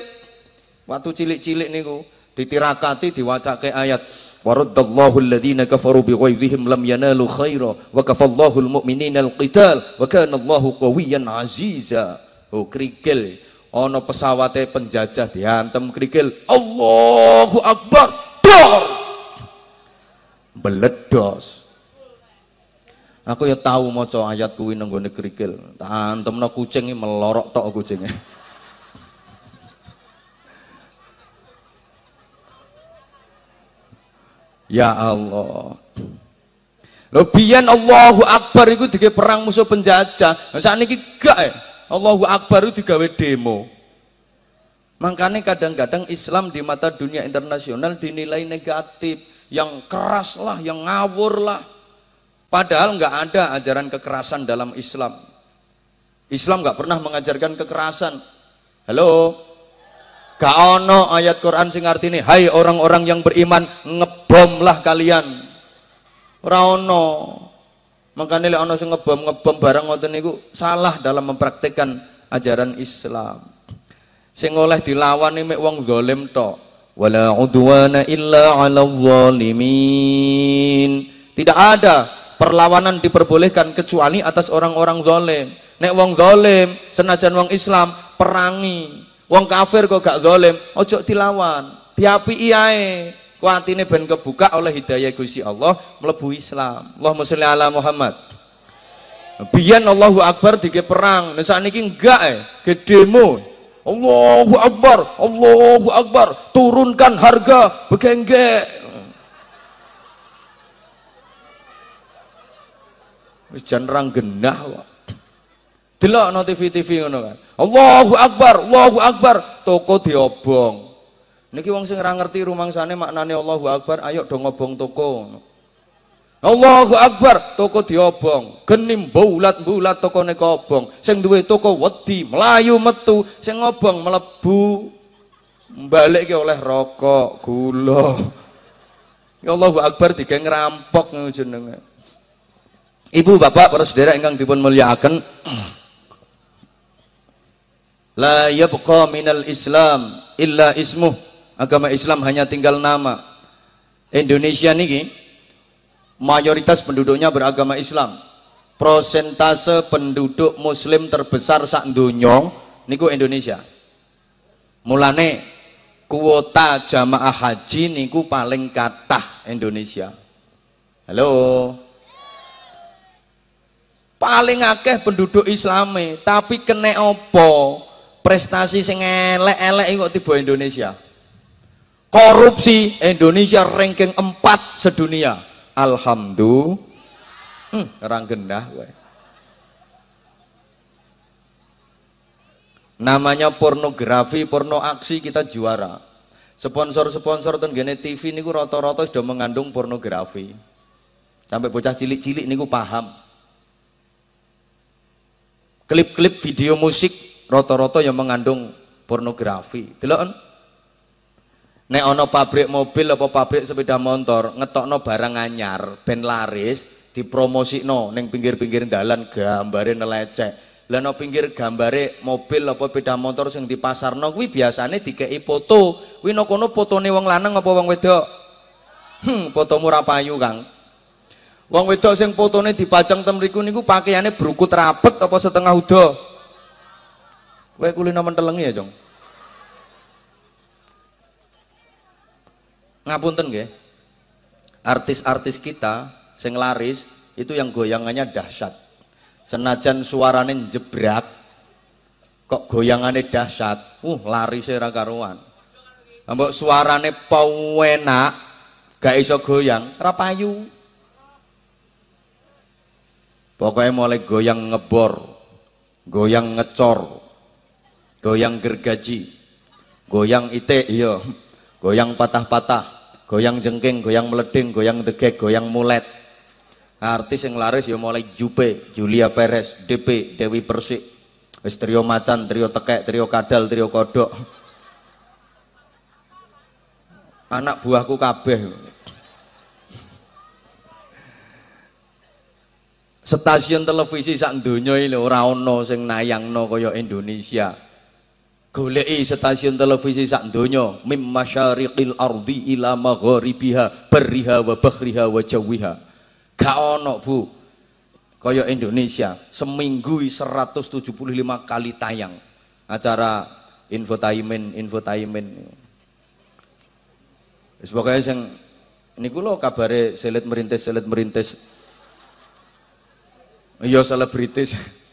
waktu cilik-cilik niku ditirakati diwacake ayat Waradallahu alladhina kafaru bighaidhihim lam yanalu khaira wa kafallahu almu'minina alqital wa kana Allahu qawiyyan aziza. Oh krikil ana pesawate penjajah diantem krikil Allahu akbar. Dor! Beledos. Aku ya tahu maca ayat kuwi nang gone krikil. Tak antemno kucing melorok tok kucinge. Ya Allah. Lebihan Allahu Akbar itu digawe perang musuh penjajah. Ini gak ya. Allahu Akbar itu digawe demo. Makanya kadang-kadang Islam di mata dunia internasional dinilai negatif, yang keras lah, yang ngawur lah. Padahal nggak ada ajaran kekerasan dalam Islam. Islam nggak pernah mengajarkan kekerasan. Halo, Gak ono ayat Quran sing artine hai orang-orang yang beriman ngebomlah kalian. Ora ono. Makanya lek ono sing ngebom ngebom barang ngoten niku salah dalam mempraktekkan ajaran Islam. Sing oleh dilawan mek wong zalim tok. Wala udwana illa 'alal zalimin. Tidak ada perlawanan diperbolehkan kecuali atas orang-orang zalim. Nek wong zalim senajan wong Islam perangi Wong kafir kok gak zalim, ojo dilawan, diapi ae. Kuatine ben kebuka oleh hidayah Gusti Allah mlebu Islam. Allahumma sholli ala Muhammad. Biyen Allahu Akbar dike perang, nek sakniki enggak eh, gedemo. Allahu Akbar, Allahu Akbar, turunkan harga begenggek. Wis jan rang genah kok. Delok no TV-TV ngono kan. Allahu Akbar, Allahu Akbar, toko diobong. Niki wong sing ora ngerti rumangsane maknane Allahu Akbar, ayo do ngobong toko. Allahu Akbar, toko diobong. Genim bulat-bulat toko nek obong. Sing duwe toko wedi, melayu metu, sing ngobong mlebu. Balik oleh rokok, gula. Ya Allahu Akbar digawe ngerampok jenenge. Ibu bapak para saudara ingkang dipun mulyakaken La yabqa minal Islam illa ismuh. Agama Islam hanya tinggal nama. Indonesia niki mayoritas penduduknya beragama Islam. Prosentase penduduk muslim terbesar sak donya niku Indonesia. Mulane kuota jamaah haji niku paling kathah Indonesia. Halo. Paling akeh penduduk Islami, tapi kene opo? prestasi sing elek-elek kok tiba Indonesia korupsi Indonesia ranking 4 sedunia. Alhamdulillah. Hmm, orang gendah namanya pornografi porno aksi kita juara. Sponsor-sponsor ten gene TV niku rata-rata sudah mengandung pornografi. Sampai bocah cilik-cilik niku paham. Klip-klip video musik rata-rata yang mengandung pornografi. Delok Nek ana pabrik mobil apa pabrik sepeda motor ngetokno barang anyar ben laris dipromosikno ning pinggir-pinggir dalan gambare nelecek. Lah no pinggir gambare mobil apa sepeda motor sing dipasarno kuwi biasane dikei foto. Kuwi no kono fotone wong lanang apa wong wedok? Hmm, fotomu ra payu, Kang. Wong wedok sing fotone dipajang tem mriku niku pakaiane brukut rapet apa setengah udo? Kowe kulino mentelengi ya, Jong. Ngapunten nggih. Artis-artis kita sing laris itu yang goyangannya dahsyat. Senajan suarane jebrak kok goyangannya dahsyat. Uh, laris ora karuan. Mbok suarane enak gak iso goyang, ora payu. Pokoknya mulai goyang ngebor, goyang ngecor, goyang gergaji, goyang ite iya, goyang patah-patah, goyang jengking, goyang meleding, goyang degek, goyang mulet. Artis yang laris ya mulai Jupe, Julia Perez, DP, Dewi Persik, wis trio macan, trio tekek, trio kadal, trio kodok. Anak buahku kabeh. Stasiun televisi sak donya iki ora ana sing nayangno kaya Indonesia. Goleki stasiun televisi sak donya mim masyariqil ardi ila magharibiha barriha wa bakhriha wa jawiha. Gak ono bu. Kaya Indonesia seminggu 175 kali tayang. Acara infotainment infotainment. Wis pokoke sing niku lho kabare selit merintis selit merintis. Iya selebritis.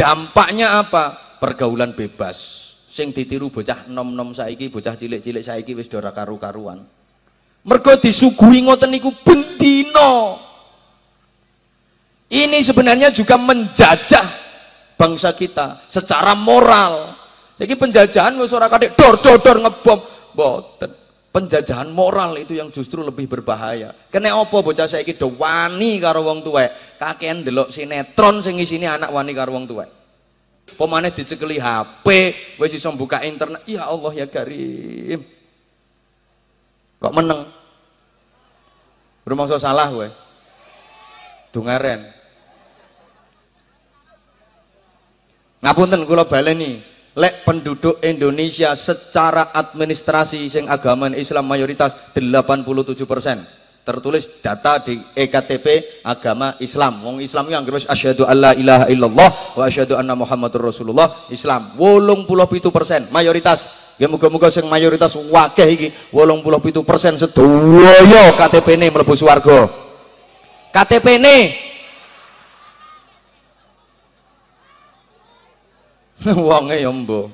Dampaknya apa? Pergaulan bebas. Sing ditiru bocah nom-nom saiki, bocah cilik-cilik saiki wis ora karu-karuan. Mergo disuguhi ngoten niku bendino ini sebenarnya juga menjajah bangsa kita secara moral. Jadi penjajahan wis ora kadek dor dor dor ngebom. Boten penjajahan moral itu yang justru lebih berbahaya. Kena apa bocah saiki do wani karo wong tuwek? Kakean delok sinetron sing isine anak wani karo wong tuwek pemane dicekeli HP wis iso buka internet ya Allah ya Karim Kok meneng? Rumangsa salah kowe. Dungaren. Ngapunten kula baleni, lek penduduk Indonesia secara administrasi sing agama Islam mayoritas 87 persen tertulis data di EKTP agama Islam wong Islam yang terus asyhadu alla ilaha illallah wa asyhadu anna muhammadur rasulullah Islam 87 persen mayoritas Ya muga-muga sing mayoritas wakeh iki 87% sedoyo KTP-ne mlebu swarga. KTP-ne wonge ya mbo.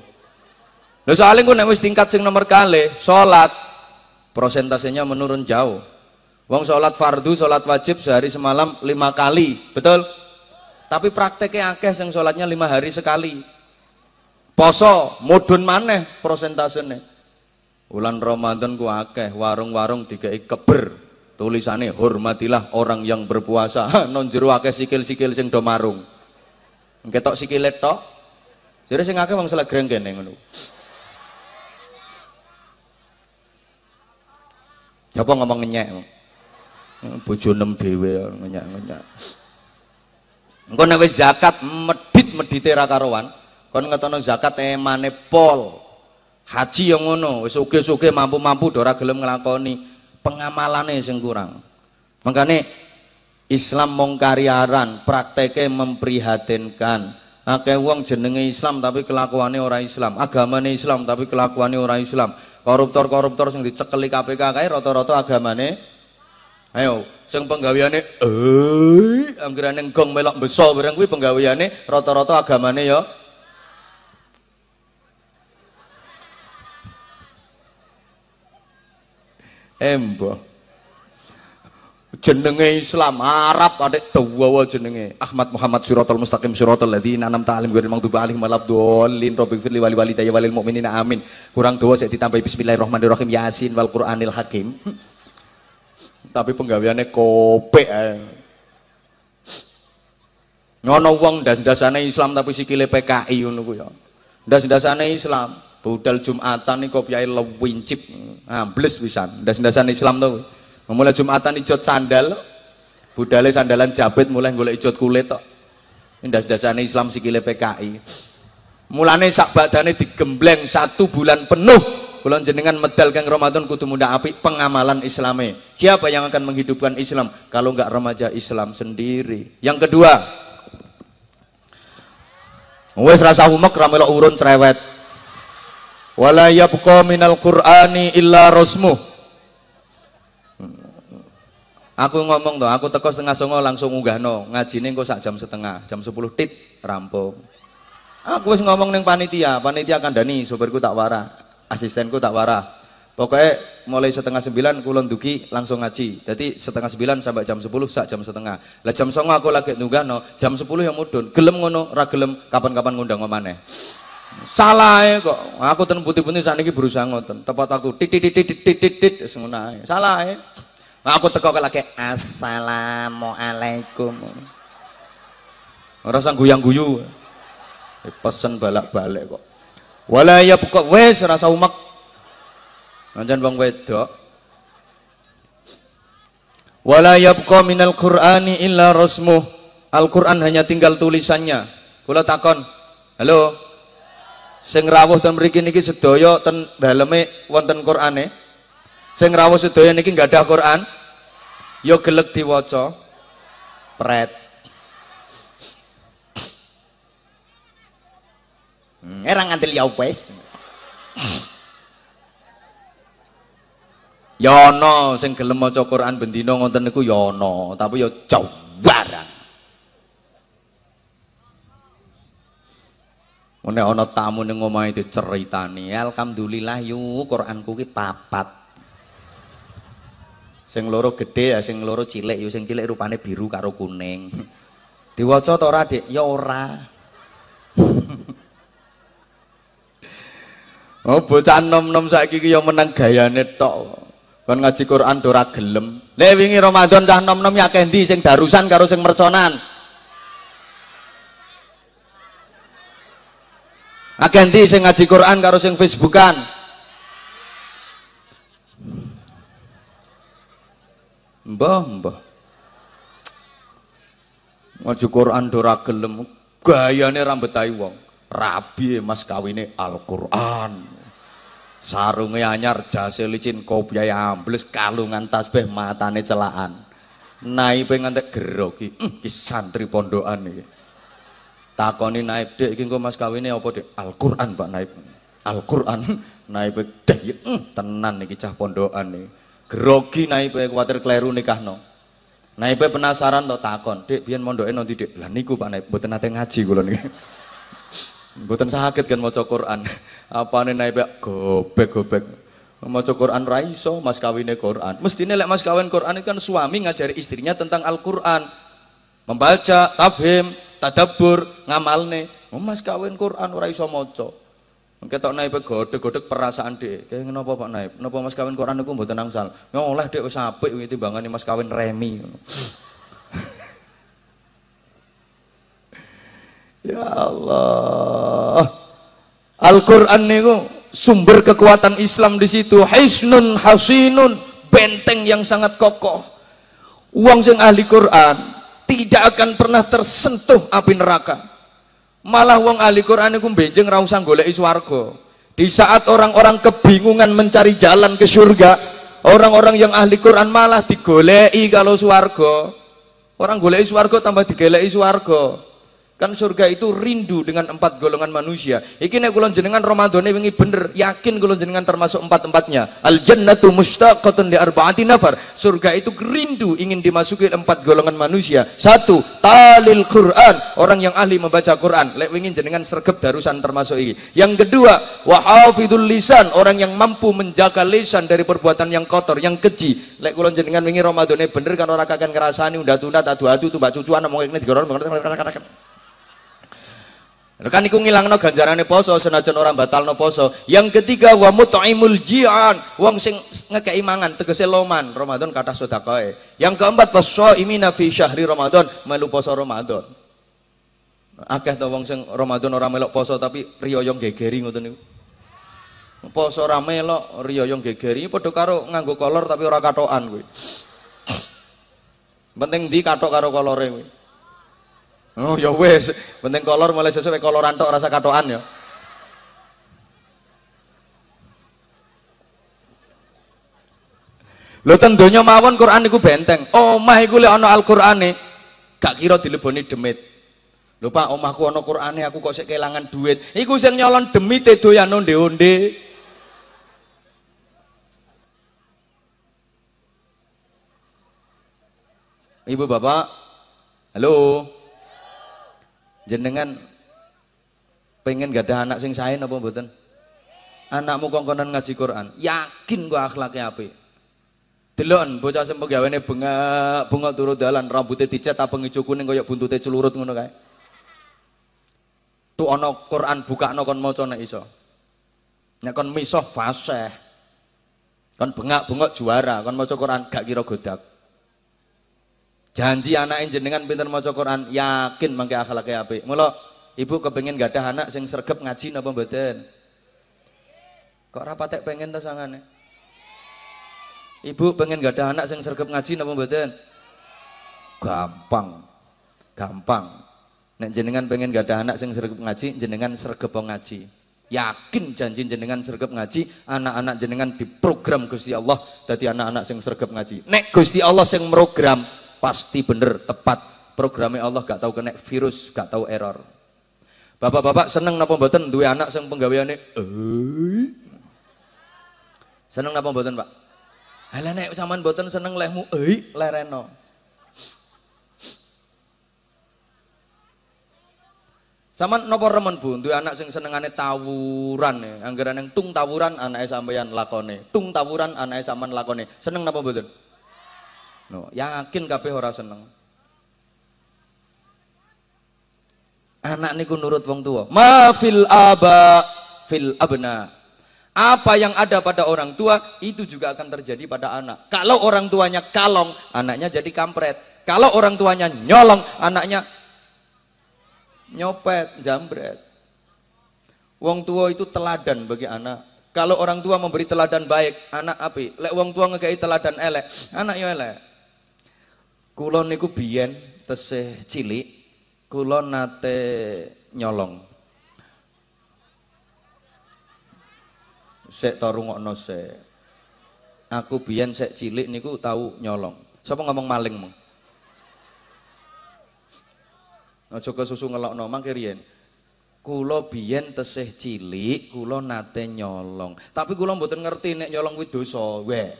Soalnya ku nek wis tingkat sing nomor kali salat prosentasenya menurun jauh. Wong sholat fardu, sholat wajib sehari semalam lima kali, betul? Tapi prakteknya akeh yang sholatnya lima hari sekali. Poso mudun maneh prosentasenya bulan Ramadan ku akeh warung-warung dikai keber. Tulisannya hormatilah orang yang berpuasa. Non jero akeh sikil-sikil sing do marung. Ketok sikile tok. Jadi sing akeh wong selegreng kene ngono. Apa ngomong ngenyek bojo nem dhewe ngenyek-ngenyek engko nek wis zakat medit-medite ra karuan kon ngetono zakat emane pol. Haji yang ngono wis suge-suge mampu-mampu ora gelem nglakoni. Pengamalane sing kurang. Makanya Islam mong karyaran prakteknya memprihatinkan. Akeh wong jenenge Islam tapi kelakuannya orang Islam. Agamane Islam tapi kelakuannya orang Islam. Koruptor-koruptor sing dicekeli KPK kae rata-rata agamane ayo sing penggaweane eh anggere gong melok beso bareng kuwi penggaweane rata-rata agamane ya Embo. Jenenge Islam Arab adek dawa jenenge Ahmad Muhammad Siratal Mustaqim Siratal ladzina an'amta 'alaihim ghairil maghdubi alaihim waladdallin Rabbighfir li wali walidayya walil mu'minina amin. Kurang dawa saya ditambahi bismillahirrahmanirrahim Yasin wal Qur'anil Hakim. Tapi penggaweane kopek ae. Ngono wong ndas-ndasane Islam tapi sikile PKI ngono ku ya. Ndas-ndasane Islam budal Jumatan nih kopiai lewincip ambles pisan. Ndas-ndasan Islam tuh mulai Jumatan ijot sandal budale sandalan jabit mulai golek ijot kulit tok. Ndas-ndasane Islam sikile PKI mulane sak badane digembleng satu bulan penuh bulan jenengan medal kang Ramadan kudu muda api pengamalan Islame. Siapa yang akan menghidupkan Islam? Kalau enggak remaja Islam sendiri. Yang kedua wes rasa umek ramelo urun cerewet. Wala yabqa minal qur'ani illa rasmuh. Aku ngomong tuh, aku teko setengah songo langsung unggahno, ngajine engko sak jam setengah, jam 10 tit rampung. Aku wis ngomong neng panitia, panitia kandani, sopirku tak warah, asistenku tak warah. Pokoknya mulai setengah sembilan kulon dugi langsung ngaji. Jadi setengah sembilan sampai jam sepuluh sak jam setengah. Lah jam songo aku lagi no, jam sepuluh yang mudun. Gelem ngono, ra gelem kapan-kapan ngundang ngomane. Salah ya kok. Aku ten putih-putih saat ini berusaha ngoten. Tepat aku titit titit titit titit ngono Salah ya. Aku teko lagi assalamualaikum. Ora sang guyang-guyu. Pesen balak-balik kok. Wala ya pokok wes rasa umak. Pancen wong wedok. Wala yabqa minal Qur'ani illa rasmuh. Al-Qur'an hanya tinggal tulisannya. Kula takon. Halo. Sing rawuh ten mriki niki sedaya ten daleme wonten Qur'ane sing rawuh sedaya niki nggak ada Quran ya gelek diwaca pret era ngantil ya wis ya ana sing gelem maca Quran bendina ngoten niku ya ana tapi ya jauh barang Nek ana tamu ning omahe diceritani, alhamdulillah yu Quranku ki papat. Sing loro gede ya sing loro cilik ya sing cilik rupane biru karo kuning. Diwaca to ora Dik? Ya ora Oh bocah nom-nom saiki ki ya meneng gayane tok kon ngaji Quran ora gelem nek wingi Ramadan cah nom-nom ya kendi sing darusan karo sing merconan Akeh sing ngaji Quran karo sing Facebookan Mbah, mbah. Ngaji Quran dora gelem, gayane rambut tai wong. Rabi mas kawine Al-Qur'an. Sarunge anyar, jase licin, kopiah ambles, kalungan tasbih, matane celaan. Naipe ngantek geroki, hmm, ki santri pondokan iki. Takoni naib, Dek iki engko mas kawine apa, Dek? Al-Qur'an, Pak Naib. Al-Qur'an. Naipe, Dek, tenan iki cah pondokan iki grogi naipe kuatir kleru nikahno naipe penasaran to takon dik biyen mondoke nanti dik lah niku Pak Naib mboten nate ngaji kula niki mboten sakit kan maca Quran apane naipe gobek-gobek maca Quran ra iso mas kawine Quran mestine lek mas kawin Quran itu kan suami ngajari istrinya tentang Al-Qur'an membaca tafhim tadabbur ngamalne oh, mas kawin Quran ora iso maca Ketok naib godek-godek perasaan dek. Kayak kenapa Pak Naib? Kenapa Mas kawin Quran niku mboten angsal? Ya oleh dek wis apik wingi timbangane Mas kawin remi. ya Allah. Al-Qur'an niku sumber kekuatan Islam di situ. Hisnun hasinun, benteng yang sangat kokoh. Uang sing ahli Quran tidak akan pernah tersentuh api neraka Malah wong ahli Quran iku benjing ra usah goleki swarga. Di saat orang-orang kebingungan mencari jalan ke surga, orang-orang yang ahli Quran malah digoleki kalau swarga. Orang goleki swarga tambah digoleki swarga. Kan surga itu rindu dengan empat golongan manusia. Iki nek kula jenengan Ramadhane wingi bener, yakin kula jenengan termasuk empat-empatnya. Al jannatu mushtaqatun li arba'ati nafar. Surga itu rindu ingin dimasuki empat golongan manusia. Satu, talil Quran, orang yang ahli membaca Quran. Lek wingi jenengan sergep darusan termasuk ini. Yang kedua, wa hafidul lisan, orang yang mampu menjaga lisan dari perbuatan yang kotor, yang keji. Lek kula jenengan wingi Ramadhane bener kan ora kakek ngrasani undat-undat adu-adu tumbak cucuan ngomong ngene digoron kan iku ngilangno ganjarane poso senajan orang batalno poso. Yang ketiga wa mut'imul ji'an, wong sing ngekeki mangan tegese loman, Ramadan kathah sedekahe. Yang keempat imina fi syahri Ramadan, melu poso Ramadan. Akeh to wong sing Ramadan ora melok poso tapi riyaya gegeri ngoten niku. Poso ora melok riyaya gegeri padha karo nganggo kolor tapi ora katokan kuwi. Penting di katok karo kolore kuwi. Oh ya wes, penting kolor mulai sesuai koloran tok rasa katoan ya. Lho tentunya mawon Quran niku benteng. Omah iku lek ana Al-Qur'ane gak kira dileboni demit. Lho Pak, omahku ana Qur'ane aku kok sik kelangan duit. Iku sing nyolon demite doyan onde-onde. Ibu bapak, halo. Jenengan pengen gak ada anak sing sae apa mboten? Anakmu kongkonan ngaji Quran, yakin gua akhlaknya apik. Delon bocah sing pegawene bengak bengak turu dalan rambutnya dicat apa ngijo kuning kaya buntute celurut ngono kae. Tu ana Quran bukakno kon maca nek iso. Nek kon misoh fasih. Kon bengak-bengok juara, kon maca Quran gak kira godak. Janji anak jenengan pinter maca Quran, yakin mangke akhlake apik. Mula ibu kepengin gadah anak sing sregep ngaji napa mboten? Kok ora patek pengen to sangane? Ibu pengen gadah anak sing sregep ngaji napa mboten? Gampang. Gampang. Nek jenengan pengen gadah anak sing sregep ngaji, jenengan sregep ngaji. Yakin janji jenengan sregep ngaji, anak-anak jenengan diprogram Gusti Allah dadi anak-anak sing sregep ngaji. Nek Gusti Allah sing program, pasti bener tepat programnya Allah gak tahu kena virus gak tahu error bapak-bapak seneng napa mboten duwe anak sing penggaweane eh seneng napa mboten Pak Halah nek sampean mboten seneng lehmu eh lereno Sama nopo remen Bu, duwe anak sing senengane tawuran ya. Anggaran yang tung tawuran anake sampeyan lakone. Tung tawuran anake sampean lakone. Seneng napa mboten? No, yakin kabeh ora seneng. Anak niku nurut wong tua. Ma fil aba fil abna. Apa yang ada pada orang tua itu juga akan terjadi pada anak. Kalau orang tuanya kalong, anaknya jadi kampret. Kalau orang tuanya nyolong, anaknya nyopet, jambret. Wong tua itu teladan bagi anak. Kalau orang tua memberi teladan baik, anak api. Lek wong tua ngekei teladan elek, anak yo elek. Kulon niku biyen tesih cilik, kulon nate nyolong. Sek to rungokno sek. Aku biyen sek cilik niku tahu nyolong. Sapa ngomong maling mong? Aja kesusu ngelokno mangke riyen. Kula biyen tesih cilik, kula nate nyolong. Tapi kula mboten ngerti nek nyolong kuwi dosa. Weh.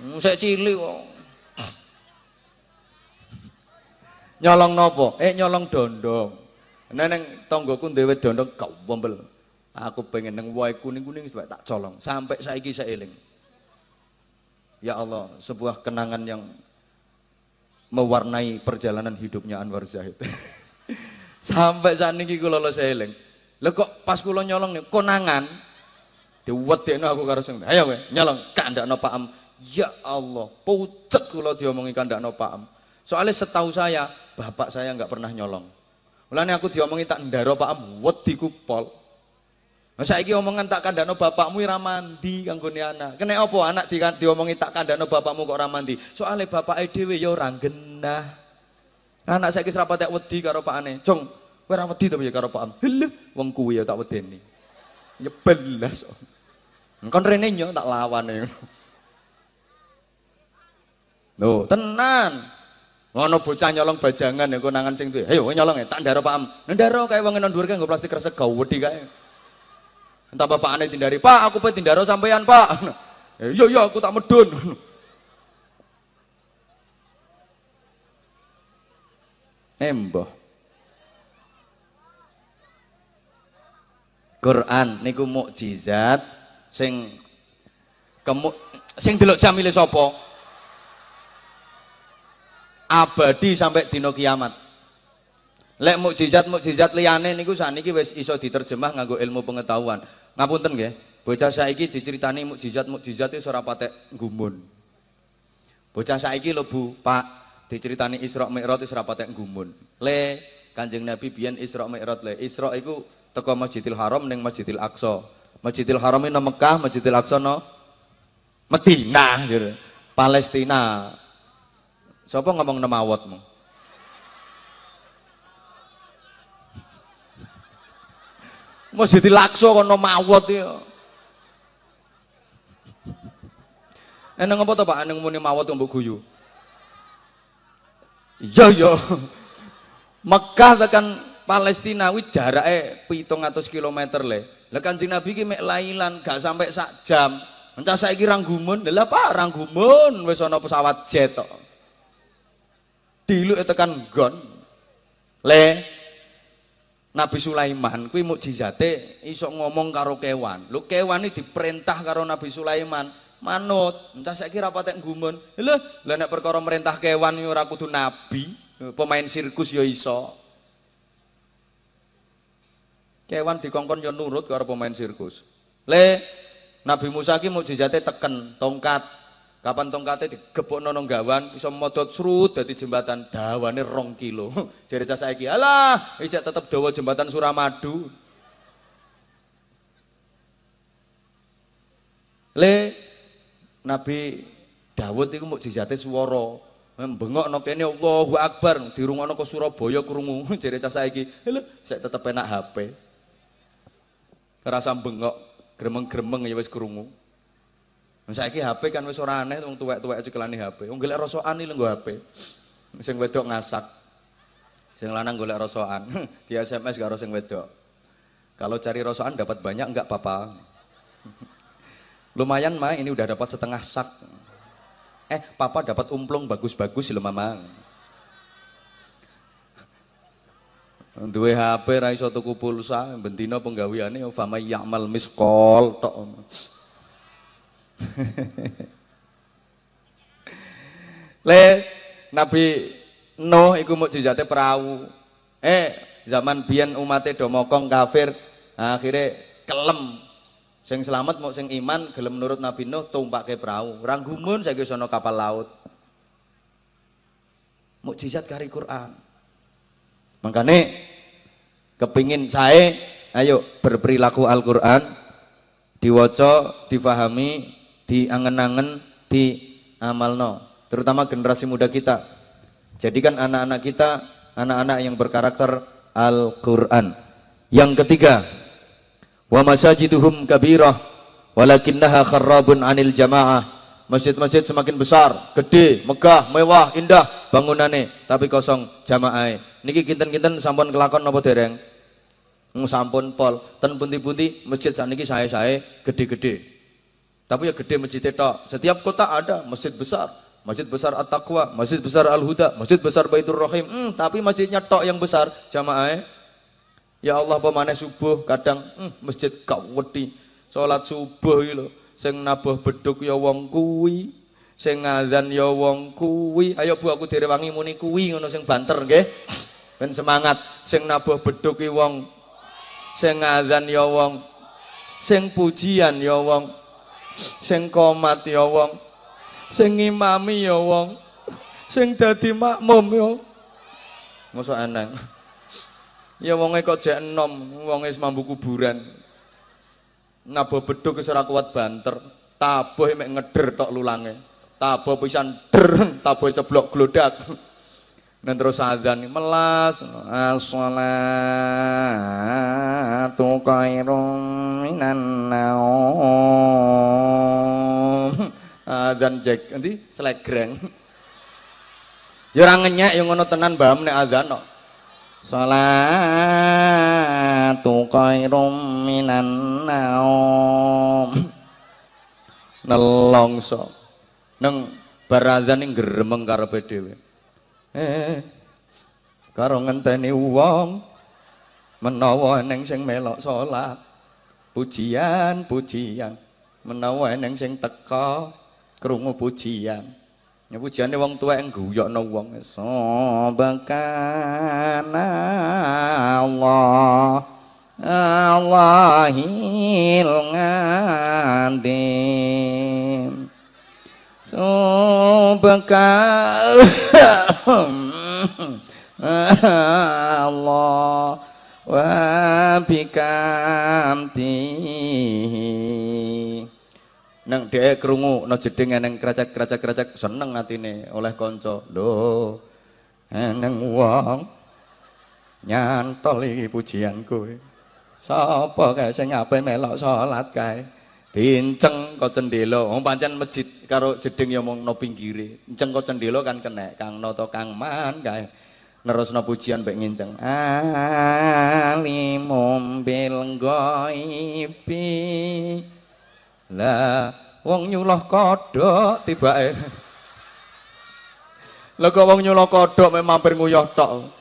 Hmm, sek cilik kok. Nyolong nopo? Eh nyolong dondong. Neneng tonggoku dhewe dondong kau bombel. Aku pengen neng wae kuning-kuning sampai tak colong. Sampai saiki saya eling. Ya Allah, sebuah kenangan yang mewarnai perjalanan hidupnya Anwar Zahid. sampai saat ini kula lo eling. Lah kok pas kula nyolong nih konangan diwedekno aku karo sing ayo kowe nyolong kandakno Pak Am. Ya Allah, pucet kula diomongi kandakno Pak Am. Soalnya setahu saya, bapak saya nggak pernah nyolong. Mulane aku diomongi tak ndaro Pak Am, wedi kupol. Nah, saiki omongan tak kandano bapakmu ora mandi kanggone anak. Kena apa anak di, diomongi tak kandano bapakmu kok ora mandi? Soale bapake dhewe ya ora genah. Anak saiki ora patek wedi karo pakane. Jong, kowe ora wedi to piye karo Pak Am? Lho, wong kuwi ya tak wedeni. Nyebelas. Engkon rene nyo tak lawan. Loh, tenan. Ngono bocah nyolong bajangan ya konangan sing tuh. Ayo nyolong ya, tak ndaro Pak Am. Ndaro kayak wong enon dhuwur kae plastik resek gak wedi kae. Entah bapak aneh tindari, Pak aku pengen tindaro sampean Pak. Iya iya aku tak medun. Emboh. Quran niku mukjizat sing kemu sing delok jamile sapa? Abadi sampai dino kiamat. Lek mukjizat mukjizat liyane niku saniki wis iso diterjemah nganggo ilmu pengetahuan. Ngapunten nggih, bocah saiki diceritani mukjizat mukjizat itu ora patek gumun. Bocah saiki lho Bu, Pak, diceritani Isra Mi'raj itu ora patek gumun. Le Kanjeng Nabi biyen Isra Mi'raj le. Isra iku teko Masjidil Haram ning Masjidil Aqsa. Masjidil Haram ini Mekah, Masjidil Aqsa no Madinah. Palestina. Siapa ngomong nama awatmu? Mau jadi lakso kono mawat ya. Eneng apa to Pak? Eneng muni mawat mbok guyu. Iya iya. Mekah tekan Palestina kuwi jarake 700 km le. Lah Kanjeng Nabi ki mek lailan gak sampai sak jam. Entah saiki ranggumun, lha apa ranggumun wis ana pesawat jet. Diluke tekan gon. Le Nabi Sulaiman kuwi mukjizate iso ngomong karo kewan. Lho kewan iki diperintah karo Nabi Sulaiman manut. Entah saiki ra patek gumun. Lho, lah nek perkara merintah kewan ora kudu nabi, pemain sirkus ya iso. Kewan dikongkon ya nurut karo pemain sirkus. Le Nabi Musa ki mukjizate teken tongkat. Kapan tongkatnya digebuk nonong gawan, bisa modot serut dari jembatan dawane rong kilo. Jadi cah saiki, alah, bisa tetap dawa jembatan Suramadu. Le Nabi Dawud itu mukjizate swara. Bengok no kene Allahu Akbar, dirungokno ke Surabaya krungu. Jare cah saiki, lho, saya tetep enak HP. Rasa bengok, gremeng-gremeng ya wis krungu. Saiki HP kan wis ora aneh wong tuwek-tuwek cekelane HP. Wong golek rosokan iki lenggo HP. Sing wedok ngasak. Sing lanang golek rosokan. Di SMS karo sing wedok. Kalau cari rosokan dapat banyak enggak apa-apa. Lumayan mah ini udah dapat setengah sak. Eh, papa dapat umplung bagus-bagus lho mama. Duwe HP ra iso tuku pulsa, bendina penggaweane fama ya'mal miskol tok. Le Nabi Nuh iku mukjizate perahu. Eh, zaman biyen umate do mokong kafir, akhirnya kelem. Sing selamat mau sing iman gelem nurut Nabi Nuh tumpake perahu. Ranggumun saiki sono kapal laut. Mukjizat kari Quran. Makanya kepingin saya ayo berperilaku Al-Quran diwaca, difahami, diangen-angen di amalno terutama generasi muda kita. Jadikan anak-anak kita anak-anak yang berkarakter Al-Quran. Yang ketiga wa masajiduhum kabirah walakinnaha kharrabun anil jamaah. Masjid-masjid semakin besar gede, megah, mewah, indah bangunannya tapi kosong jamaah. Niki kinten-kinten sampun kelakon nopo dereng? Sampun pol ten pundi-pundi masjid saat niki saya-saya gede-gede tapi ya gede masjid itu. Setiap kota ada masjid besar. Masjid besar At-Taqwa, masjid besar Al-Huda, masjid besar Baitur Rahim. Hmm, tapi masjidnya tok yang besar jamaah. Ya Allah pemane subuh kadang hmm, masjid kawedi. Salat subuh iki lho. Sing nabuh beduk ya wong kuwi. Sing ya wong kuwi. Ayo Bu aku direwangi muni kuwi ngono sing banter nggih. Ben semangat sing nabuh beduk ki wong sing ngadzan ya wong sing pujian ya wong sing komat ya wong. Sing ngimami ya wong. Sing dadi makmum ya. Mosok eneng ya wonge kok jek enom. Wonge mambu kuburan. Nabo beduk wis ora kuat banter. Tabuh mek ngeder tok lulange. Tabuh pisan der tabuh ceblok glodak dan terus azan melas as-salatu khairum minan naum. Azan jek nanti selegreng. Ya ora ngenyek yang ngono tenan mbam nek azan no. salatu khairum minan naum. Nelongso. Neng barazan ning gremeng karepe dhewe eh karo ngenteni wong menawa eneng sing melok salat. Pujian pujian. Menawa eneng sing teka krungu pujian. Ya pujiane wong tuwek ngguyokno wong. Sabakana Allah Allahil ngadim Subhanallah Allah wa bikamti. Nang dhek krungu no jeding eneng kracak-kracak-kracak seneng atine oleh kanca lho eneng wong nyantol iki pujian kowe sapa kae sing ape melok salat kae? Dinceng kok. Wong pancen masjid karo jeding ya mung no pinggire. Enceng kok kan kena Kang Noto Kang Man kae. Nerusno pujian mek nginceng. Alimum bil ghaibi. Lah wong nyuloh kodhok tibake. Lah kok wong nyulo kodhok mek mampir nguyah tok.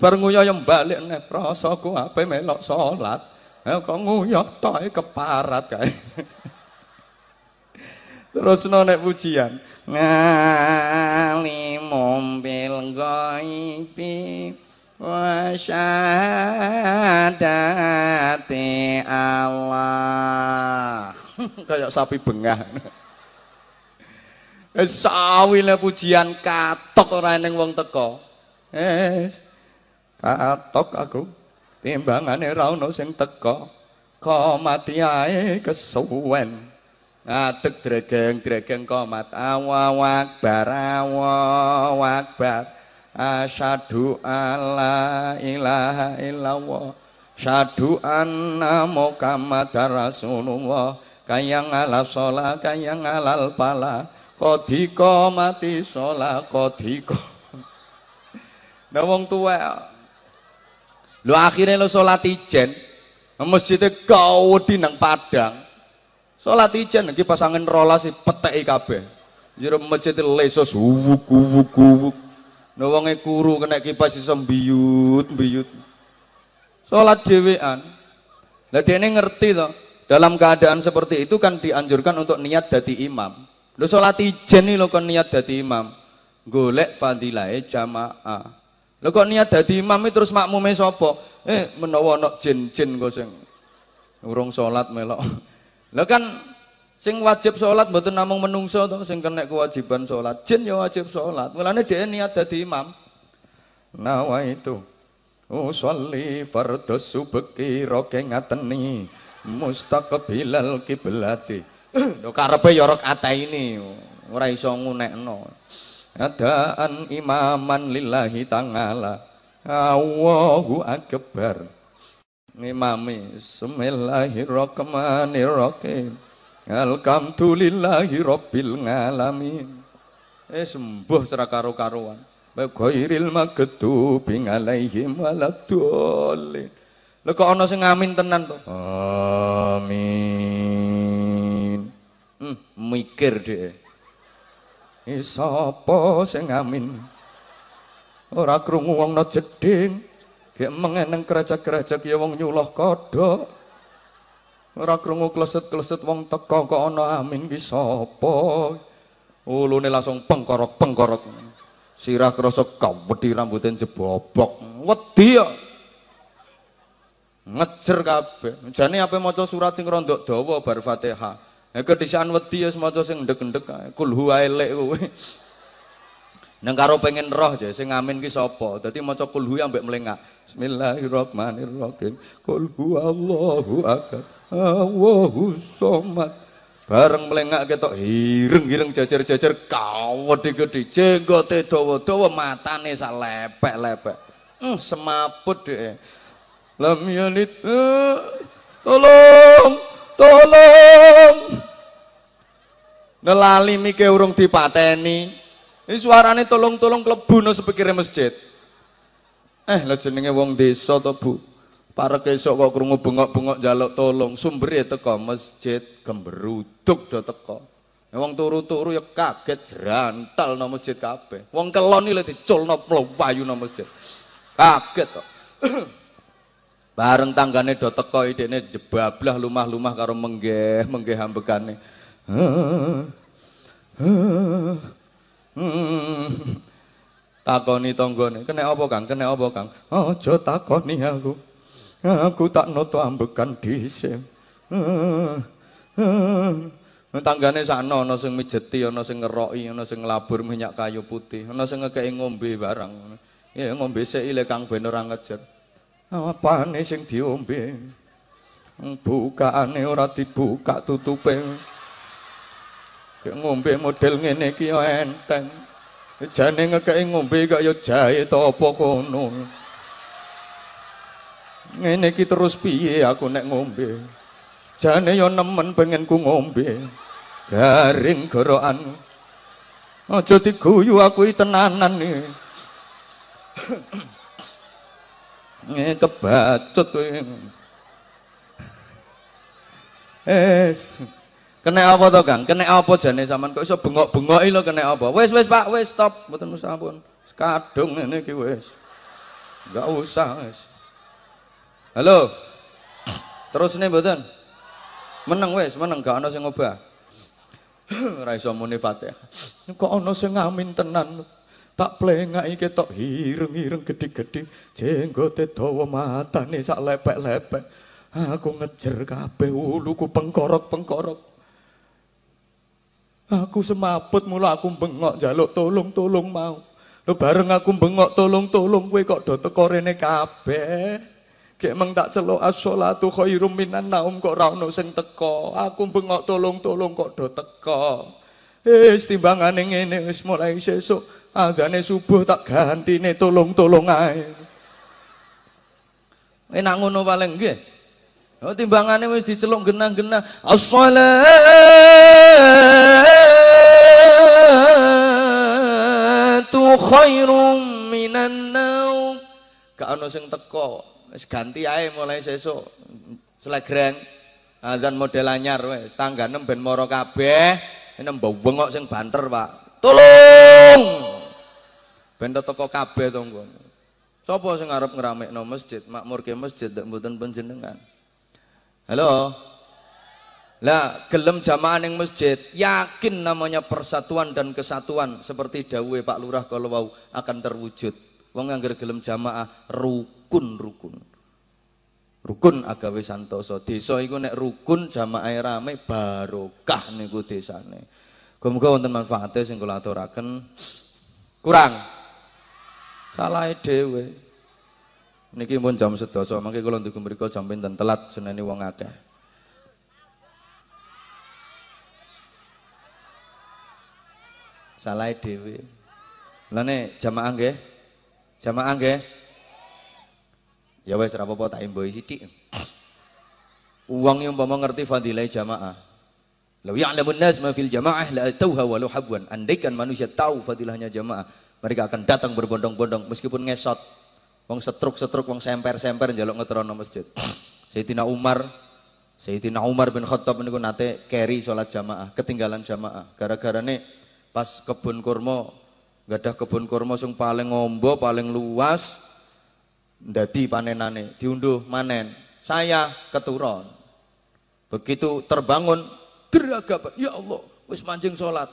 Bar yang balik nek rasaku ape melok salat. Eh kok nguyah tok keparat kae. Terus nek pujian ngali mobil ghaibi wa Allah. Kayak sapi bengah. Eh, sawile pujian katok ora ning wong teko. Eh, katok aku. Timbangane ra ono sing teko. Kok mati ae kesuwen. Adeg dregeng-dregeng komat. Allahu akbar Allahu akbar. Asyhadu alla ilaha illallah. Syahadu anna Muhammadar Rasulullah. Kayang ala sholat kayang alal pala. Kodiko mati sholat kodiko Nah wong tua Lu akhirnya lu sholat ijen. Masjidnya kau di nang padang Salat ijen iki pasangan rolas peteki kabeh. Jero masjid lesos wuwuk wuwuk wuwuk. Nah wonge kuru kena kipas iso mbiyut mbiyut. Salat dhewean. Lah dene ngerti to, dalam keadaan seperti itu kan dianjurkan untuk niat dadi imam. Lho salat ijen iki lho kon niat dadi imam. Golek fadilahe jamaah. Lho kok niat dadi imam terus makmume sapa? Eh menawa ana jin-jin kok sing urung salat melok lah kan sing wajib sholat mboten namung menungso to sing kena kewajiban sholat. Jin ya wajib sholat. Mulane dia niat dadi imam. Nawa itu usolli fardhu subki roke ngateni mustaqbilal kiblati. Lho karepe ya rakaat ini ora iso ngunekno. Adaan imaman lillahi ta'ala. Allahu akbar ngimami Bismillahirrahmanirrahim Alhamdulillahi Rabbil Ngalamin Eh sembuh secara karu-karuan Ghairil magdubi alaihim waladdallin Lha kok ana sing amin tenan to? Amin. Hmm, mikir dhek. Eh sapa sing amin? Ora krungu wong jeding. Gek mengeneng kerajak-kerajak ya wong nyuloh kodok. Ora kleset-kleset wong teko kok ana amin ki sapa? Ulune langsung pengkorok-pengkorok. Sirah krasa kawedi rambuté jebobok. Wedi ya. Ngejer kabeh. Jane ape maca surat sing rondok dawa bar Fatihah. Nek kedisian wedi ya maca sing ndek-ndek ae. Kul huwa elek kowe. Nang karo pengen roh aja sing ngamin ki sapa. Dadi maca kul hu ambek melengak. Bismillahirrahmanirrahim. Kul huwallahu ahad. Allahu somad. Bareng melengak ketok hireng-hireng jajar-jajar kawedhe-gedhe jenggote dawa-dawa matane sak lepek-lepek. Hmm, semaput dhek. Lam yalid. Eh, tolong, tolong. Nelali mike urung dipateni. Ini suarane tolong-tolong klebu no sepikire masjid. Eh, lah jenenge wong desa to, Bu. Para kesok kok krungu bengok-bengok jaluk tolong, sumbere teko masjid gemberuduk do teko. Ya, wong turu-turu ya kaget jerantal no masjid kabeh. Wong kelon iki lho diculno mlayu no masjid. Kaget to. Bareng tanggane do teko idene jebablah lumah-lumah karo menggeh, menggeh ambekane. Hmm. Takoni tanggane, kena apa Kang? Kena apa Kang? Aja takoni aku. Aku tak noto ambekan dhisik. Hmm. Tanggane sakno ana sing mijeti, ana sing ngeroki, ana sing nglabur minyak kayu putih, ana sing ngekeki ngombe barang. Ya ngombe sik ile Kang ben ora ngejer. Apane sing diombe? Bukaane ora dibuka tutupe. Ngombe model ngene iki ya enteng. Jane ngekeki ngombe kok ya jahe to apa kono. Ngene iki terus piye aku nek ngombe. Jane ya nemen pengen ku ngombe. Garing gorokan. Aja diguyu aku tenanan iki. Nge kebacut kowe. Eh, Kena apa to, Kang? Kena apa jane sampean kok iso bengok-bengoki lho kena apa? Wis wis Pak, wis stop. Mboten usah. Kadung ngene iki wis. Enggak usah wis. Halo. Terus nih mboten? Meneng wis, meneng gak ana sing ngobah. Ora iso muni Fatihah. Kok ana sing ngamin tenan. Tak plengaki ketok hireng-hireng gede-gede, jenggote dawa matane sak lepek-lepek. Aku ngejer kabeh uluku pengkorok-pengkorok. Aku semaput mula aku bengok jaluk tolong-tolong mau. Lo bareng aku bengok tolong-tolong kowe kok do teko rene kabeh. Kek meng tak celuk as-sholatu khairum minan naum kok ora ono sing teko. Aku bengok tolong-tolong kok do teko. Wis timbangane ngene wis mulai sesuk adane subuh tak gantine tolong-tolong ae. Enak ngono paling nggih. Oh timbangane wis diceluk genah-genah. As-shalatu khairum minan naum. Gak ono sing teko. Wis ganti ae mulai sesuk. Slegreng. Azan model anyar wis. Tanggane ben moro kabeh. Ini bengok sing banter, Pak. Tolong. Ben teko kabeh to nggon. Sapa sing arep ngramekno masjid, makmur ke masjid ndak mboten panjenengan. Halo. Lah, gelem jamaah ning masjid, yakin namanya persatuan dan kesatuan seperti dawuhe Pak Lurah kalau wau akan terwujud. Wong anggar gelem jamaah rukun-rukun. Rukun agawe santoso. Desa iku nek rukun jamaah rame barokah niku desane. Muga-muga wonten manfaate sing kula aturaken. Kurang. Salah dhewe. Niki pun jam sedasa, mangke kula nduk mriku jam pinten telat seneni wong akeh. Salah dhewe. Lane jamaah nggih. Jamaah nggih. Ya wis ora apa-apa tak. Uang yang umpama ngerti fadilah jamaah. Lau ya'lamun nas ma fil jamaah la atauha walau habwan. Andaikan manusia tahu fadilahnya jamaah, mereka akan datang berbondong-bondong meskipun ngesot Wong setruk-setruk, wong semper-semper njaluk ngetrono masjid. Sayyidina Umar, Sayyidina Umar bin Khattab niku nate carry sholat jamaah, ketinggalan jamaah. Gara-gara nih pas kebun kurma, gadah kebun kurma sing paling ngombo, paling luas, ndadi panenane, diunduh manen. Saya keturun. Begitu terbangun, geragapan, ya Allah, wis mancing sholat.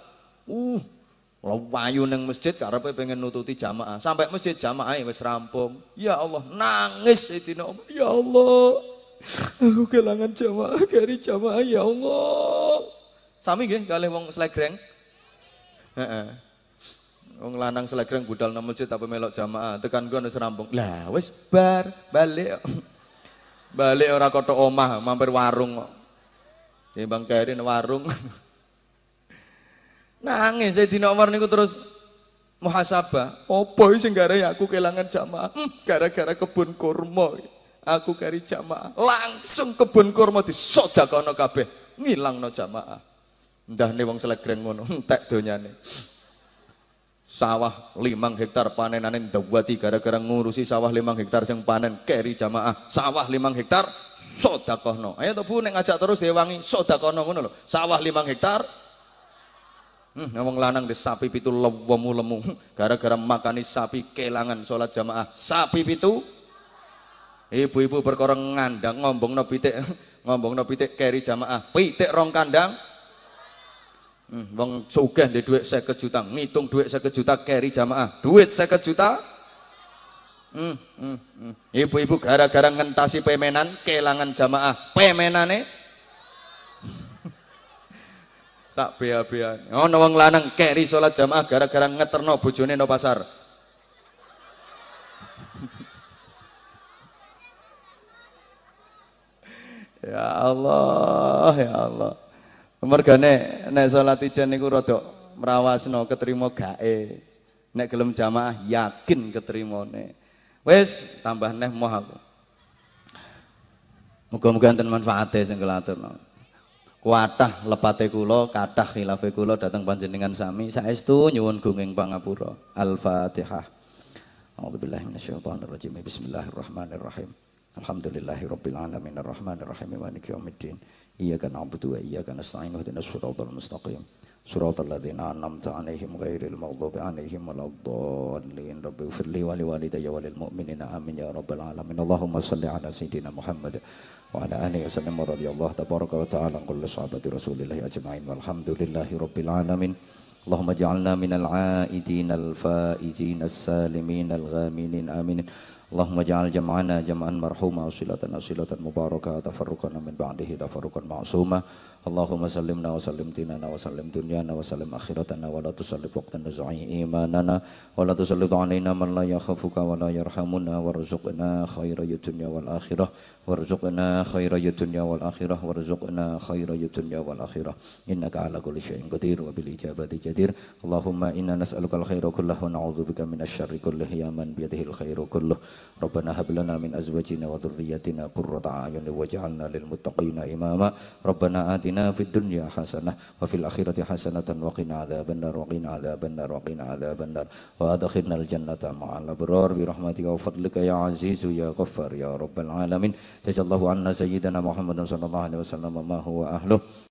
Uh, Wayu neng masjid karepe pengen nututi jamaah. Sampai masjid jamaah wis rampung. Ya Allah, nangis Sayyidina. Ya Allah. Aku kehilangan jamaah kari jamaah ya Allah. Sami nggih kalih wong slegreng. Wong lanang slegreng budal nang masjid tapi melok jamaah, tekan gua wis rampung. Lah wis bar, balik. balik ora kotok omah, mampir warung kok. Timbang kari warung. Nangis Sayyidina Umar niku terus muhasabah. Apa sing garai aku kehilangan jamaah? Hmm, gara-gara kebun kurma. Aku kari jamaah. Langsung kebun kurma disodakono kabeh. Ngilangno jamaah. Ndah nih wong selegreng ngono, entek donyane. Sawah limang hektar panenane ndawati gara-gara ngurusi sawah limang hektar sing panen keri jamaah. Sawah limang hektar sodakono. Ayo to Bu nek ngajak terus dewangi sodakono ngono lho. Sawah limang hektar Hmm, ngomong lanang di sapi pitu lewemu lemu gara-gara makani sapi kelangan sholat jamaah sapi pitu ibu-ibu perkara ngandang ngombong no pitik ngombong no pitik keri jamaah pitik rong kandang hmm, wong sugih di duit saya juta ngitung duit saya juta keri jamaah duit saya juta hmm, hmm, hmm. ibu-ibu gara-gara ngentasi pemenan kelangan jamaah pemenane sak bea-bean. Ono wong lanang keri salat jamaah gara-gara ngeterno bojone no pasar. ya Allah, ya Allah. Mergane nek salat ijen niku rada mrawasno ketrima gae. Nek gelem jamaah yakin ketrimane. Wis tambah neh moh aku. Muga-muga enten manfaate sing kula aturno. Kuatah lepate kula kathah khilafe kula dhateng panjenengan sami. Saestu nyuwun gunging pangapura al-fatihah. A'udzubillahi minasyaitonir rajim Bismillahirrahmanirrahim Alhamdulillahirabbil alamin. Arrahmanirrahim. Maliki yaumiddin إياك نعبد وإياك نستعين اهدنا الصراط المستقيم صراط الذين أنعمت عليهم غير المغضوب عليهم ولا الضالين رب اغفر لي ولوالدي وللمؤمنين آمين يا رب العالمين اللهم صل على سيدنا محمد وعلى آله وسلم ورضي الله تبارك وتعالى عن كل صحابة رسول الله أجمعين والحمد لله رب العالمين اللهم اجعلنا من العائدين الفائزين السالمين الغامنين آمين Allahumma ja'al jama'ana jama'an marhumah usilatan usilatan mubaraka tafarruqan min ba'dihi tafarruqan ma'suma. Allahumma sallimna wa sallim dinana wa sallim dunyana wa sallim akhiratana wa la tusallif waqtan nazu'i imanana wa la tusallif alaina man la yakhafuka wa la yarhamuna warzuqna khaira wal akhirah. وقتنا زعي إيماننا ولا تسلط علينا من لا يخافك ولا يرحمنا وارزقنا خير الدنيا والآخرة وارزقنا خير الدنيا والآخرة وارزقنا خير الدنيا والآخرة إنك على كل شيء قدير وبالإجابة جدير اللهم إنا نسألك الخير كله ونعوذ بك من الشر كله يا من بيده الخير كله ربنا هب لنا من أزواجنا وذريتنا قرة أعين واجعلنا للمتقين إماما ربنا آتنا في الدنيا حسنة وفي الآخرة حسنة وقنا عذاب النار وقنا عذاب النار وقنا عذاب النار وأدخلنا الجنة مع الأبرار برحمتك وفضلك يا عزيز يا غفار يا رب العالمين جزا الله Jazallahu anna sayyidina Muhammadin sallallahu alaihi wasallam ma huwa ahluh.